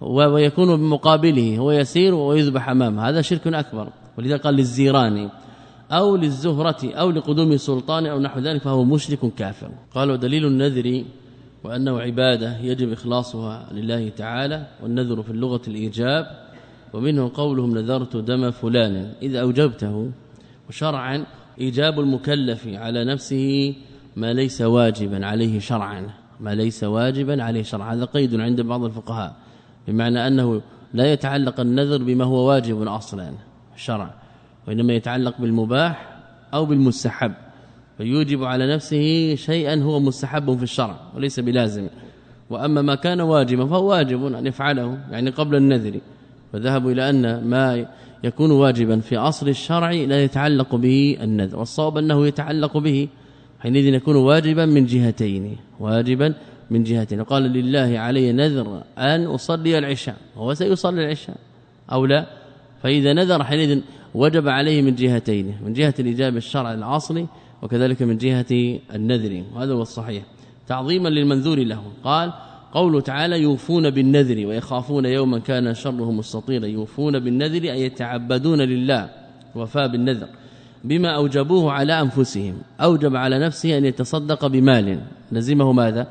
ويكون بمقابله هو يسير ويذبح امامه هذا شرك أكبر ولذا قال للزيران أو للزهرة أو لقدوم سلطان أو نحو ذلك فهو مشرك كافر. قالوا دليل النذر وأنه عبادة يجب إخلاصها لله تعالى والنذر في اللغة الإيجاب ومنه قولهم نذرت دم فلان اذا أوجبته وشرعا إيجاب المكلف على نفسه ما ليس واجبا عليه شرعا ما ليس واجبا عليه شرعا. هذا قيد عند بعض الفقهاء بمعنى أنه لا يتعلق النذر بما هو واجب أصلا شرعا وإنما يتعلق بالمباح أو بالمستحب. فيوجب على نفسه شيئا هو مستحب في الشرع وليس بلازم. وأما ما كان واجبا فهو واجب أن يفعله يعني قبل النذر. فذهبوا إلى أن ما يكون واجبا في عصر الشرع لا يتعلق به النذر. والصواب أنه يتعلق به حينئذ يكون واجبا من جهتين واجبا من جهتين. قال لله علي نذر أن أصلي العشاء هو سيصلي العشاء أو لا؟ فإذا نذر حينئذ وجب عليه من جهتين من جهة الإجابة الشرع العصري وكذلك من جهة النذر وهذا هو الصحيح. تعظيما للمنذور له. قال قوله تعالى يوفون بالنذر ويخافون يوما كان شره مستطيرا. يوفون بالنذر أي يتعبدون لله وفاء بالنذر بما أوجبوه على أنفسهم. أوجب على نفسه أن يتصدق بمال. لزمه ماذا؟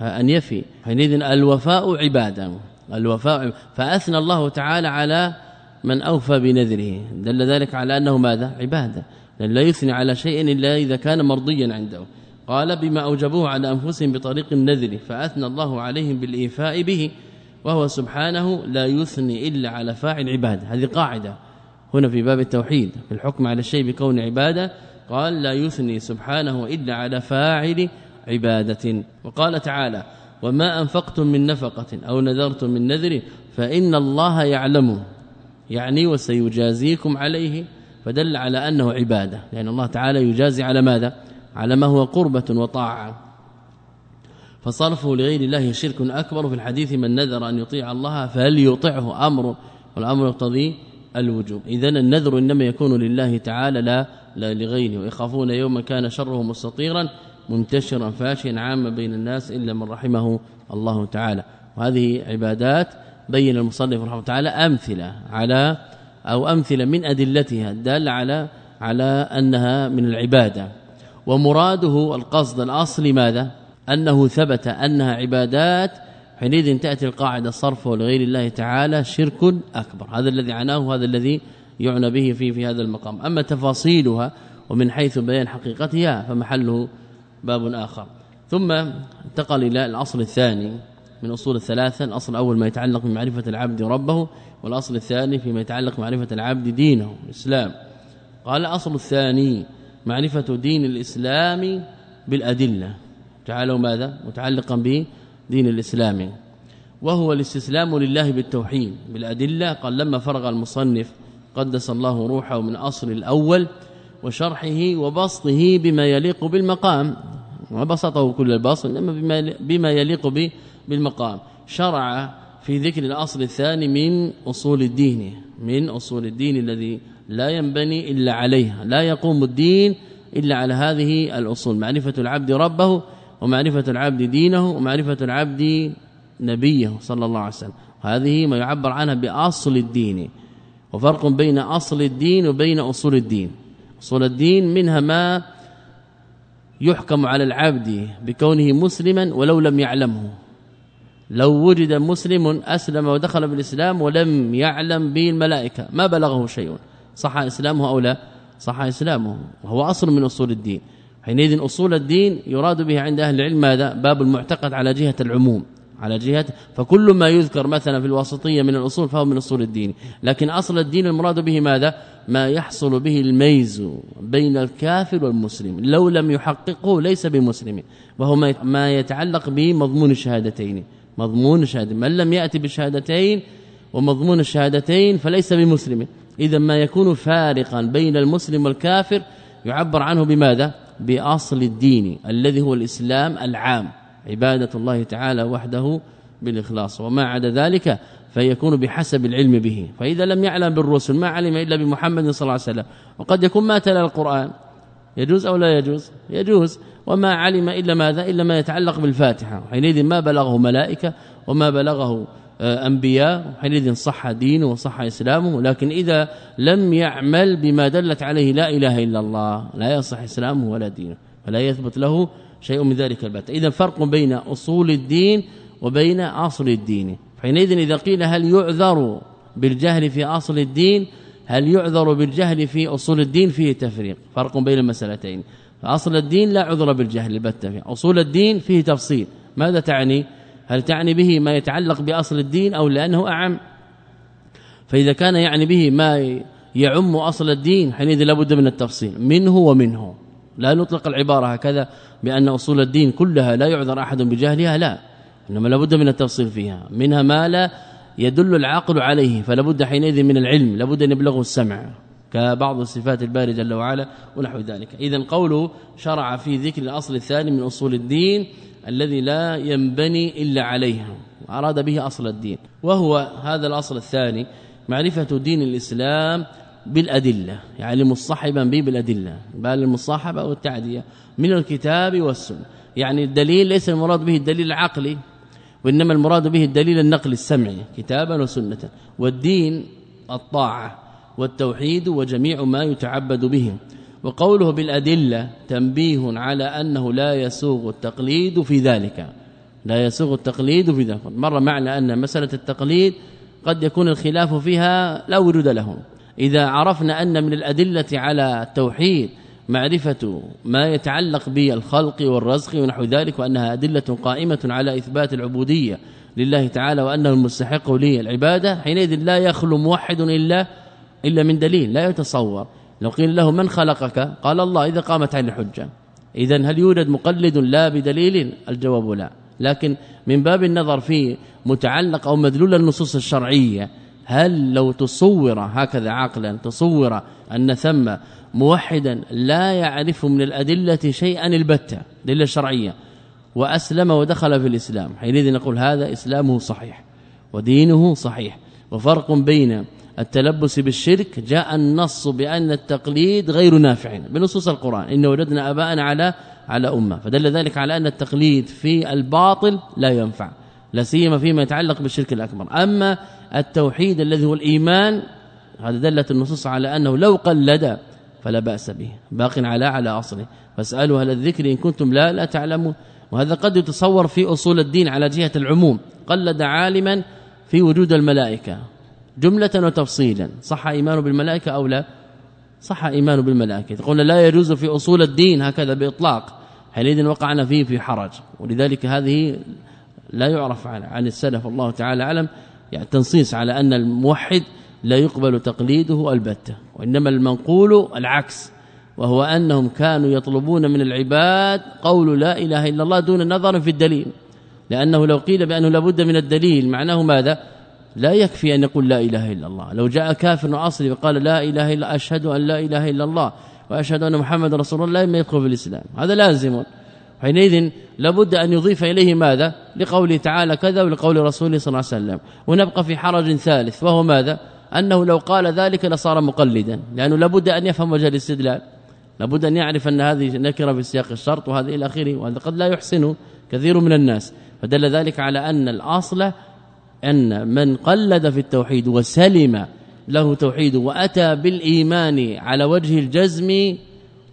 أن يفي. حينئذ الوفاء عبادة. الوفاء فأثنى الله تعالى على من أوفى بنذره. دل ذلك على أنه ماذا؟ عبادة. لا يثني على شيء إلا إذا كان مرضيا عنده. قال بما أوجبوه على أنفسهم بطريق النذر فأثنى الله عليهم بالإيفاء به وهو سبحانه لا يثني إلا على فاعل عبادة. هذه قاعدة هنا في باب التوحيد في الحكم على الشيء بكون عبادة. قال لا يثني سبحانه إلا على فاعل عبادة. وقال تعالى وما أنفقتم من نفقة أو نذرتم من نذر فإن الله يعلمه يعني وسيجازيكم عليه فدل على أنه عبادة لأن الله تعالى يجازي على ماذا؟ على ما هو قربة وطاعة. فصرفه لغير الله شرك أكبر. في الحديث من نذر أن يطيع الله فليطعه أمر والأمر يقتضي الوجوب. اذا النذر إنما يكون لله تعالى لا لا لغيره. ويخافون يوما كان شره مستطيرا منتشرا فاشيا عاما بين الناس إلا من رحمه الله تعالى. وهذه عبادات بين المصنف رحمه الله تعالى أمثلة على أو أمثلة من أدلتها الداله على على أنها من العبادة. ومراده القصد الاصلي ماذا؟ أنه ثبت أنها عبادات حينئذ تأتي القاعدة الصرف لغير الله تعالى شرك أكبر. هذا الذي عناه هذا الذي يعنى به في في هذا المقام. أما تفاصيلها ومن حيث بيان حقيقتها فمحله باب آخر. ثم انتقل إلى الأصل الثاني. من أصول الثلاثة الأصل الأول ما يتعلق بمعرفة العبد ربه والأصل الثاني فيما يتعلق بمعرفة العبد دينه الإسلام. قال الأصل الثاني معرفة دين الإسلام بالأدلة. تعالوا ماذا؟ متعلقا به دين الإسلام. وهو الاستسلام لله بالتوحيد بالأدلة. قال لما فرغ المصنف قدس الله روحه من أصل الأول وشرحه وبسطه بما يليق بالمقام. وبسطه كل البسط إنما بما بما يليق بالمقام. شرع في ذكر الأصل الثاني من أصول الدين من أصول الدين الذي لا ينبني إلا عليها لا يقوم الدين إلا على هذه الأصول. معرفة العبد ربه ومعرفة العبد دينه ومعرفة العبد نبيه صلى الله عليه وسلم. هذه ما يعبر عنها بأصل الدين وفرق بين أصل الدين وبين أصول الدين. أصول الدين منها ما يحكم على العبد بكونه مسلما ولو لم يعلمه. لو وجد مسلم أسلم ودخل بالإسلام ولم يعلم به الملائكة ما بلغه شيء. صح إسلامه أو لا؟ صح إسلامه. وهو أصل من أصول الدين. حينئذ أصول الدين يراد به عند أهل العلم ماذا؟ باب المعتقد على جهة العموم. على جهة فكل ما يذكر مثلا في الواسطية من الأصول فهو من أصول الدين. لكن أصل الدين المراد به ماذا؟ ما يحصل به الميز بين الكافر والمسلم. لو لم يحققه ليس بمسلم. وهو ما يتعلق بمضمون الشهادتين. مضمون الشهادة. من لم يأتي بالشهادتين ومضمون الشهادتين فليس بمسلم. اذا ما يكون فارقا بين المسلم والكافر يعبر عنه بماذا؟ بأصل الدين الذي هو الإسلام العام. عبادة الله تعالى وحده بالإخلاص. وما عدا ذلك فيكون بحسب العلم به. فإذا لم يعلم بالرسل ما علم إلا بمحمد صلى الله عليه وسلم. وقد يكون ما تلا القرآن. يجوز أو لا يجوز؟ يجوز. وما علم إلا ماذا؟ إلا ما يتعلق بالفاتحة. حينئذ ما بلغه ملائكة وما بلغه آه، أنبياء حينئذ صح دينه وصح إسلامه. لكن إذا لم يعمل بما دلت عليه لا إله إلا الله لا يصح إسلامه ولا دينه فلا يثبت له شيء من ذلك البتة. إذا فرق بين أصول الدين وبين اصل الدين. حينئذ إذا قيل هل يعذر بالجهل في اصل الدين؟ هل يعذر بالجهل في أصول الدين؟ فيه تفريق فرق بين المسألتين. فاصل الدين لا عذر بالجهل البتة فيه. أصول الدين فيه تفصيل. ماذا تعني؟ هل تعني به ما يتعلق بأصل الدين أو لأنه أعم؟ فإذا كان يعني به ما يعم أصل الدين حينئذ لابد من التفصيل. منه ومنه. لا نطلق العبارة هكذا بأن أصول الدين كلها لا يعذر أحد بجهلها لا. إنما لابد من التفصيل فيها. منها ما لا يدل العقل عليه فلا بد حينئذ من العلم لابد أن يبلغه السمع كبعض الصفات البارجه جل وعلا ونحو ذلك. اذا قوله شرع في ذكر الأصل الثاني من أصول الدين الذي لا ينبني إلا عليها أراد به أصل الدين وهو هذا الأصل الثاني معرفة دين الإسلام بالأدلة يعني مصحبا به بالأدلة بل المصاحبة والتعدية من الكتاب والسنة يعني الدليل ليس المراد به الدليل العقلي وإنما المراد به الدليل النقل السمعي كتابا وسنة والدين الطاعة والتوحيد وجميع ما يتعبد به. وقوله بالأدلة تنبيه على أنه لا يسوغ التقليد في ذلك. لا يسوغ التقليد في ذلك. مر معنا أن مسألة التقليد قد يكون الخلاف فيها لا وجود له. إذا عرفنا أن من الأدلة على التوحيد معرفة ما يتعلق بالخلق والرزق ونحو ذلك وأنها أدلة قائمة على إثبات العبودية لله تعالى وأنه المستحق للعباده حينئذ لا يخلو موحد إلا إلا من دليل لا يتصور. لو قيل له من خلقك؟ قال الله إذا قامت عليه الحجة. اذا هل يوجد مقلد لا بدليل؟ الجواب لا. لكن من باب النظر في متعلق أو مدلول النصوص الشرعية هل لو تصور هكذا عقلا تصور أن ثم موحدا لا يعرف من الأدلة شيئا البتة دليل الشرعية وأسلم ودخل في الإسلام. حينئذ نقول هذا إسلامه صحيح ودينه صحيح. وفرق بين التلبس بالشرك جاء النص بأن التقليد غير نافع. بنصوص القرآن إن وجدنا آباءنا على على أمة. فدل ذلك على أن التقليد في الباطل لا ينفع لا سيما فيما يتعلق بالشرك الأكبر. أما التوحيد الذي هو الإيمان هذا دلت النصوص على أنه لو قلد فلا بأس به. باق على على أصله. فاسألوا هل الذكر إن كنتم لا لا تعلمون. وهذا قد يتصور في أصول الدين على جهة العموم. قلد عالما في وجود الملائكة. جملة وتفصيلا. صح إيمان بالملائكة أو لا؟ صح إيمان بالملائكة. يقولون لا يجوز في أصول الدين هكذا بإطلاق. حينئذ وقعنا فيه في حرج. ولذلك هذه لا يعرف عن السلف. الله تعالى أعلم. يعني تنصيص على أن الموحد لا يقبل تقليده البتة وإنما المنقول العكس وهو أنهم كانوا يطلبون من العباد قول لا إله إلا الله دون نظر في الدليل لأنه لو قيل بأنه لابد من الدليل معناه ماذا؟ لا يكفي أن يقول لا إله إلا الله. لو جاء كافر اصلي وقال لا إله إلا أشهد أن لا إله إلا الله وأشهد أن محمد رسول الله ما يدخل في الإسلام. هذا لازم. حينئذ لابد أن يضيف إليه ماذا؟ لقوله تعالى كذا ولقول رسوله صلى الله عليه وسلم. ونبقى في حرج ثالث وهو ماذا؟ أنه لو قال ذلك لصار مقلدا لأنه لابد أن يفهم وجه الاستدلال. لابد أن يعرف أن هذه نكرة في سياق الشرط وهذه إلى آخره وهذا قد لا يحسن كثير من الناس. فدل ذلك على أن الأصل أن من قلد في التوحيد وسلم له توحيد وأتى بالإيمان على وجه الجزم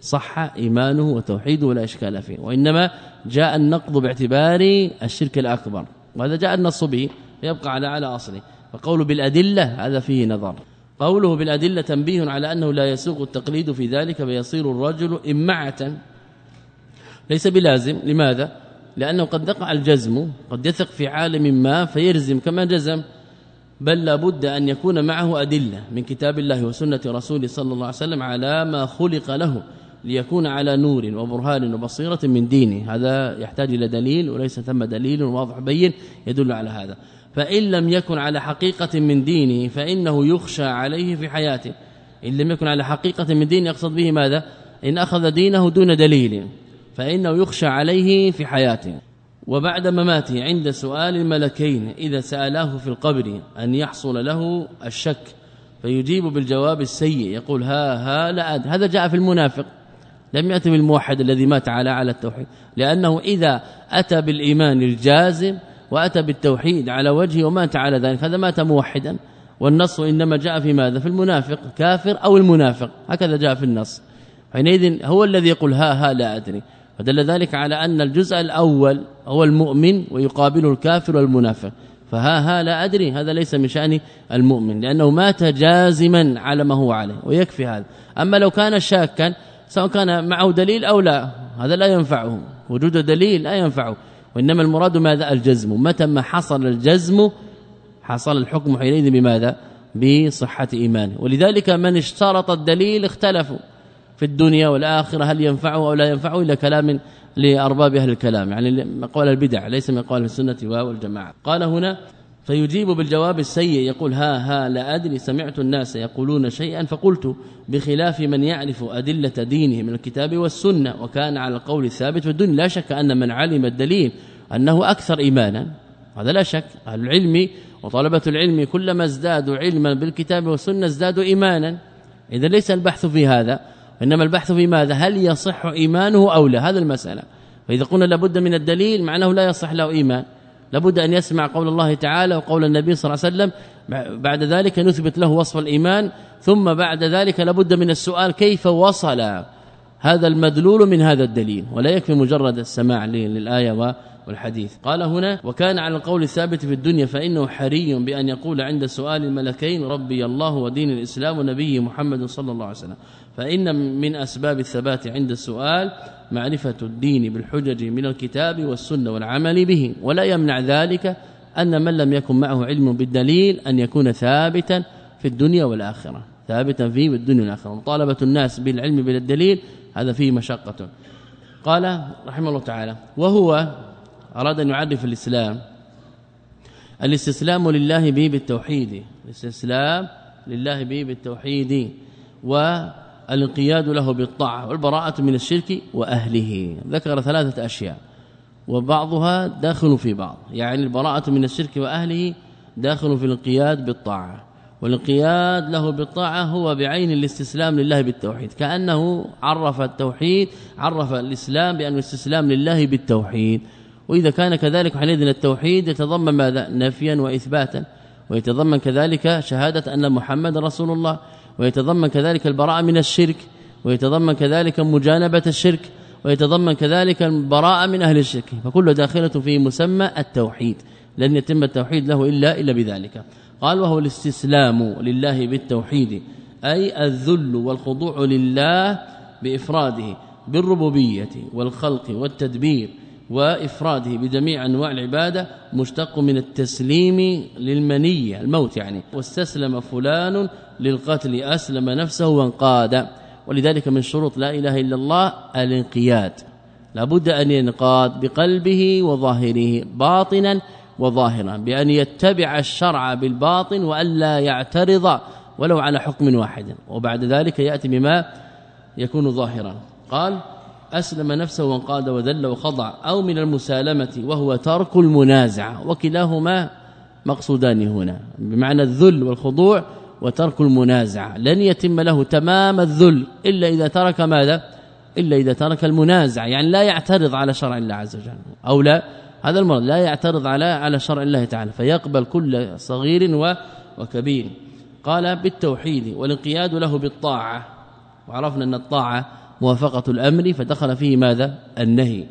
صح إيمانه وتوحيده ولا إشكال فيه. وإنما جاء النقض باعتبار الشرك الأكبر وهذا جاء النص به يبقى على على أصله. فقوله بالأدلة هذا فيه نظر. قوله بالأدلة تنبيه على أنه لا يسوق التقليد في ذلك فيصير الرجل إمعة. ليس بلازم. لماذا؟ لأنه قد يقع الجزم قد يثق في عالم ما فيرزم كما جزم بل لابد أن يكون معه أدلة من كتاب الله وسنة رسوله صلى الله عليه وسلم على ما خلق له ليكون على نور وبرهان وبصيرة من دينه. هذا يحتاج إلى دليل وليس ثم دليل واضح بين يدل على هذا. فإن لم يكن على حقيقة من دينه فإنه يخشى عليه في حياته. إن لم يكن على حقيقة من دينه يقصد به ماذا؟ إن أخذ دينه دون دليل فإنه يخشى عليه في حياته. وبعد مماته عند سؤال الملكين إذا سألاه في القبر أن يحصل له الشك فيجيب بالجواب السيء يقول ها ها لا أد هذا جاء في المنافق. لم يأتي بالموحد الذي مات على على التوحيد لأنه إذا أتى بالإيمان الجازم وأتى بالتوحيد على وجهه ومات على ذلك هذا مات موحدا. والنص إنما جاء في ماذا؟ في المنافق كافر أو المنافق. هكذا جاء في النص حينئذ هو الذي يقول ها ها لا أدري. فدل ذلك على أن الجزء الأول هو المؤمن ويقابله الكافر والمنافق. فها ها لا أدري هذا ليس من شأن المؤمن لأنه مات جازما على ما هو عليه ويكفي هذا. أما لو كان شاكا سواء كان معه دليل أو لا هذا لا ينفعه. وجود دليل لا ينفعه. وإنما المراد ماذا؟ الجزم. متى ما حصل الجزم حصل الحكم حينئذ بماذا؟ بصحة إيمانه. ولذلك من اشترط الدليل اختلفوا في الدنيا والآخرة هل ينفعه أو لا ينفعه الا كلام لأرباب أهل الكلام. يعني مقال البدع ليس من قول السنة والجماعة. قال هنا فيجيب بالجواب السيء يقول ها ها لا أدري سمعت الناس يقولون شيئا فقلت بخلاف من يعرف أدلة دينه من الكتاب والسنة وكان على القول الثابت في الدنيا لا شك أن من علم الدليل أنه أكثر ايمانا. هذا لا شك أهل العلم وطلبة العلم كلما ازدادوا علما بالكتاب والسنة ازدادوا ايمانا. اذا ليس البحث في هذا إنما البحث في ماذا؟ هل يصح إيمانه أو لا؟ هذا المسألة. فإذا قلنا لابد من الدليل معناه لا يصح له إيمان. لابد أن يسمع قول الله تعالى وقول النبي صلى الله عليه وسلم بعد ذلك نثبت له وصف الإيمان ثم بعد ذلك لابد من السؤال كيف وصل هذا المدلول من هذا الدليل؟ ولا يكفي مجرد السماع للآية والحديث. قال هنا وكان على القول الثابت في الدنيا فإنه حري بأن يقول عند سؤال الملكين ربي الله ودين الإسلام ونبي محمد صلى الله عليه وسلم. فإن من أسباب الثبات عند السؤال معرفة الدين بالحجج من الكتاب والسنة والعمل به. ولا يمنع ذلك أن من لم يكن معه علم بالدليل أن يكون ثابتا في الدنيا والآخرة. ثابتا فيه بالدنيا والآخرة. مطالبة الناس بالعلم بالدليل هذا فيه مشقة. قال رحمه الله تعالى وهو أراد أن يعرف الإسلام. الاستسلام لله به بالتوحيد. الاستسلام لله به بالتوحيد. والانقياد له بالطاعة والبراءة من الشرك وأهله. ذكر ثلاثة أشياء. وبعضها داخل في بعض. يعني البراءة من الشرك وأهله داخل في الانقياد بالطاعة. والانقياد له بالطاعة هو بعين الاستسلام لله بالتوحيد. كأنه عرف التوحيد عرف الإسلام بانه استسلام لله بالتوحيد. وإذا كان كذلك حينئذ التوحيد يتضمن ماذا؟ نفيا واثباتا. ويتضمن كذلك شهادة أن محمد رسول الله. ويتضمن كذلك البراءة من الشرك ويتضمن كذلك مجانبة الشرك ويتضمن كذلك البراءة من أهل الشرك. فكل داخلة في مسمى التوحيد لن يتم التوحيد له الا إلا بذلك. قال وهو الاستسلام لله بالتوحيد أي الذل والخضوع لله بإفراده بالربوبية والخلق والتدبير وإفراده بجميع أنواع العبادة مشتق من التسليم للمنية الموت يعني. واستسلم فلان للقتل أسلم نفسه وانقاد. ولذلك من شروط لا إله إلا الله الانقياد. لابد أن ينقاد بقلبه وظاهره باطنا وظاهرا بأن يتبع الشرع بالباطن والا يعترض ولو على حكم واحد. وبعد ذلك يأتي بما يكون ظاهرا. قال أسلم نفسه وانقاد وذل وخضع أو من المسالمة وهو ترك المنازعة وكلاهما مقصودان هنا. بمعنى الذل والخضوع وترك المنازعة. لن يتم له تمام الذل إلا إذا ترك ماذا؟ إلا إذا ترك المنازعة. يعني لا يعترض على شرع الله عز وجل. أو لا هذا المرض لا يعترض على على شرع الله تعالى. فيقبل كل صغير وكبير. قال بالتوحيد والانقياد له بالطاعة. وعرفنا أن الطاعة موافقة الأمر فدخل فيه ماذا؟ النهي.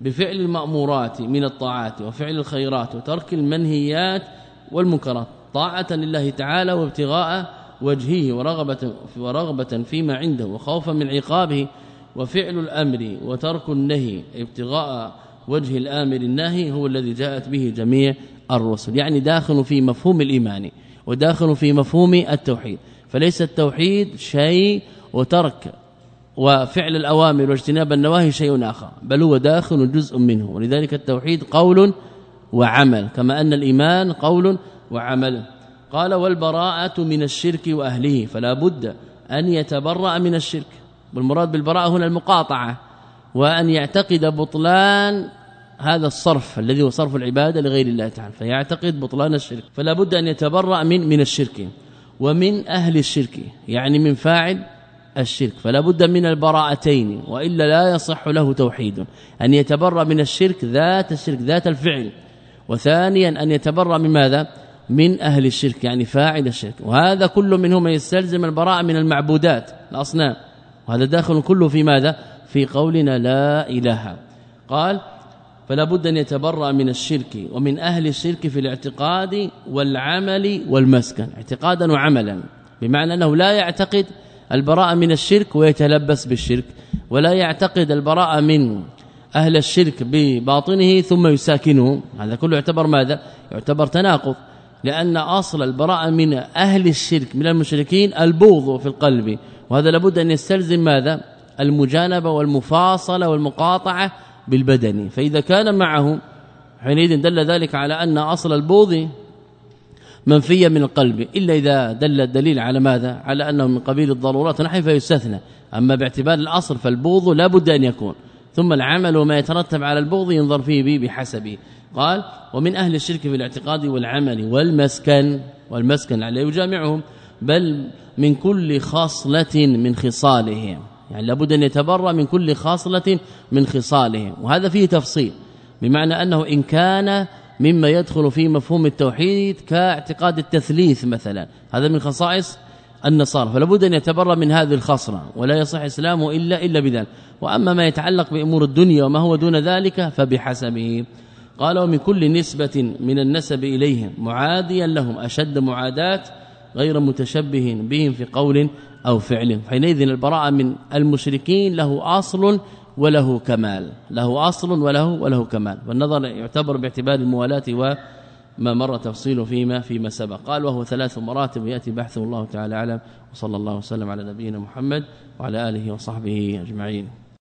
بفعل المأمورات من الطاعات وفعل الخيرات وترك المنهيات والمنكرات طاعة لله تعالى وابتغاء وجهه ورغبة ورغبة فيما عنده وخوفا من عقابه وفعل الأمر وترك النهي ابتغاء وجه الآمر الناهي هو الذي جاءت به جميع الرسل. يعني داخل في مفهوم الإيمان وداخل في مفهوم التوحيد. فليس التوحيد شيء وترك وفعل الأوامر واجتناب النواهي شيء آخر بل هو داخل جزء منه ولذلك التوحيد قول وعمل كما أن الإيمان قول وعمل. قال والبراءة من الشرك وأهله فلا بد أن يتبرأ من الشرك. والمراد بالبراءة هنا المقاطعة وأن يعتقد بطلان هذا الصرف الذي هو صرف العبادة لغير الله تعالى فيعتقد بطلان الشرك فلا بد أن يتبرأ من من الشرك ومن أهل الشرك يعني من فاعل الشرك فلا بد من البراءتين وإلا لا يصح له توحيد. أن يتبرأ من الشرك ذات الشرك ذات الفعل. وثانيا أن يتبرأ من ماذا؟ من أهل الشرك يعني فاعل الشرك. وهذا كل منهما يستلزم البراءة من المعبودات الأصنام. وهذا داخل كله في ماذا؟ في قولنا لا إله. قال فلا بد أن يتبرأ من الشرك ومن أهل الشرك في الاعتقاد والعمل والمسكن. اعتقادا وعملا. بمعنى أنه لا يعتقد البراءة من الشرك ويتلبس بالشرك ولا يعتقد البراءة من أهل الشرك بباطنه ثم يساكنه. هذا كله يعتبر ماذا؟ يعتبر تناقض لأن أصل البراءة من أهل الشرك من المشركين البغض في القلب. وهذا لابد أن يستلزم ماذا؟ المجانبة والمفاصلة والمقاطعة بالبدن. فإذا كان معه حينئذ دل ذلك على أن أصل البوض منفيا من القلب إلا إذا دل الدليل على ماذا؟ على أنه من قبيل الضرورات نحن فيستثنى. أما باعتبار الأصل فالبوض لا بد أن يكون. ثم العمل وما يترتب على البغض ينظر فيه بحسبه. قال ومن أهل الشرك في الاعتقاد والعمل والمسكن والمسكن عليه يجامعهم بل من كل خاصلة من خصالهم. يعني لابد أن يتبرأ من كل خاصله من خصاله وهذا فيه تفصيل بمعنى أنه إن كان مما يدخل في مفهوم التوحيد كاعتقاد التثليث مثلا. هذا من خصائص النصارى. فلا بد أن يتبرأ من هذه الخصلة ولا يصح إسلامه إلا إلا بذلك. وأما ما يتعلق بأمور الدنيا وما هو دون ذلك فبحسبه. قال ومن كل نسبة من النسب إليهم معاديا لهم أشد معاداة غير متشبه بهم في قول أو فعل. حينئذ البراءة من المشركين له أصل وله كمال. له أصل وله وله كمال. والنظر يعتبر باعتبار الموالاة وما مر تفصيله فيما فيما سبق. قال وهو ثلاث مراتب ياتي بحثه الله تعالى أعلم. وصلى الله وسلم على نبينا محمد وعلى آله وصحبه أجمعين.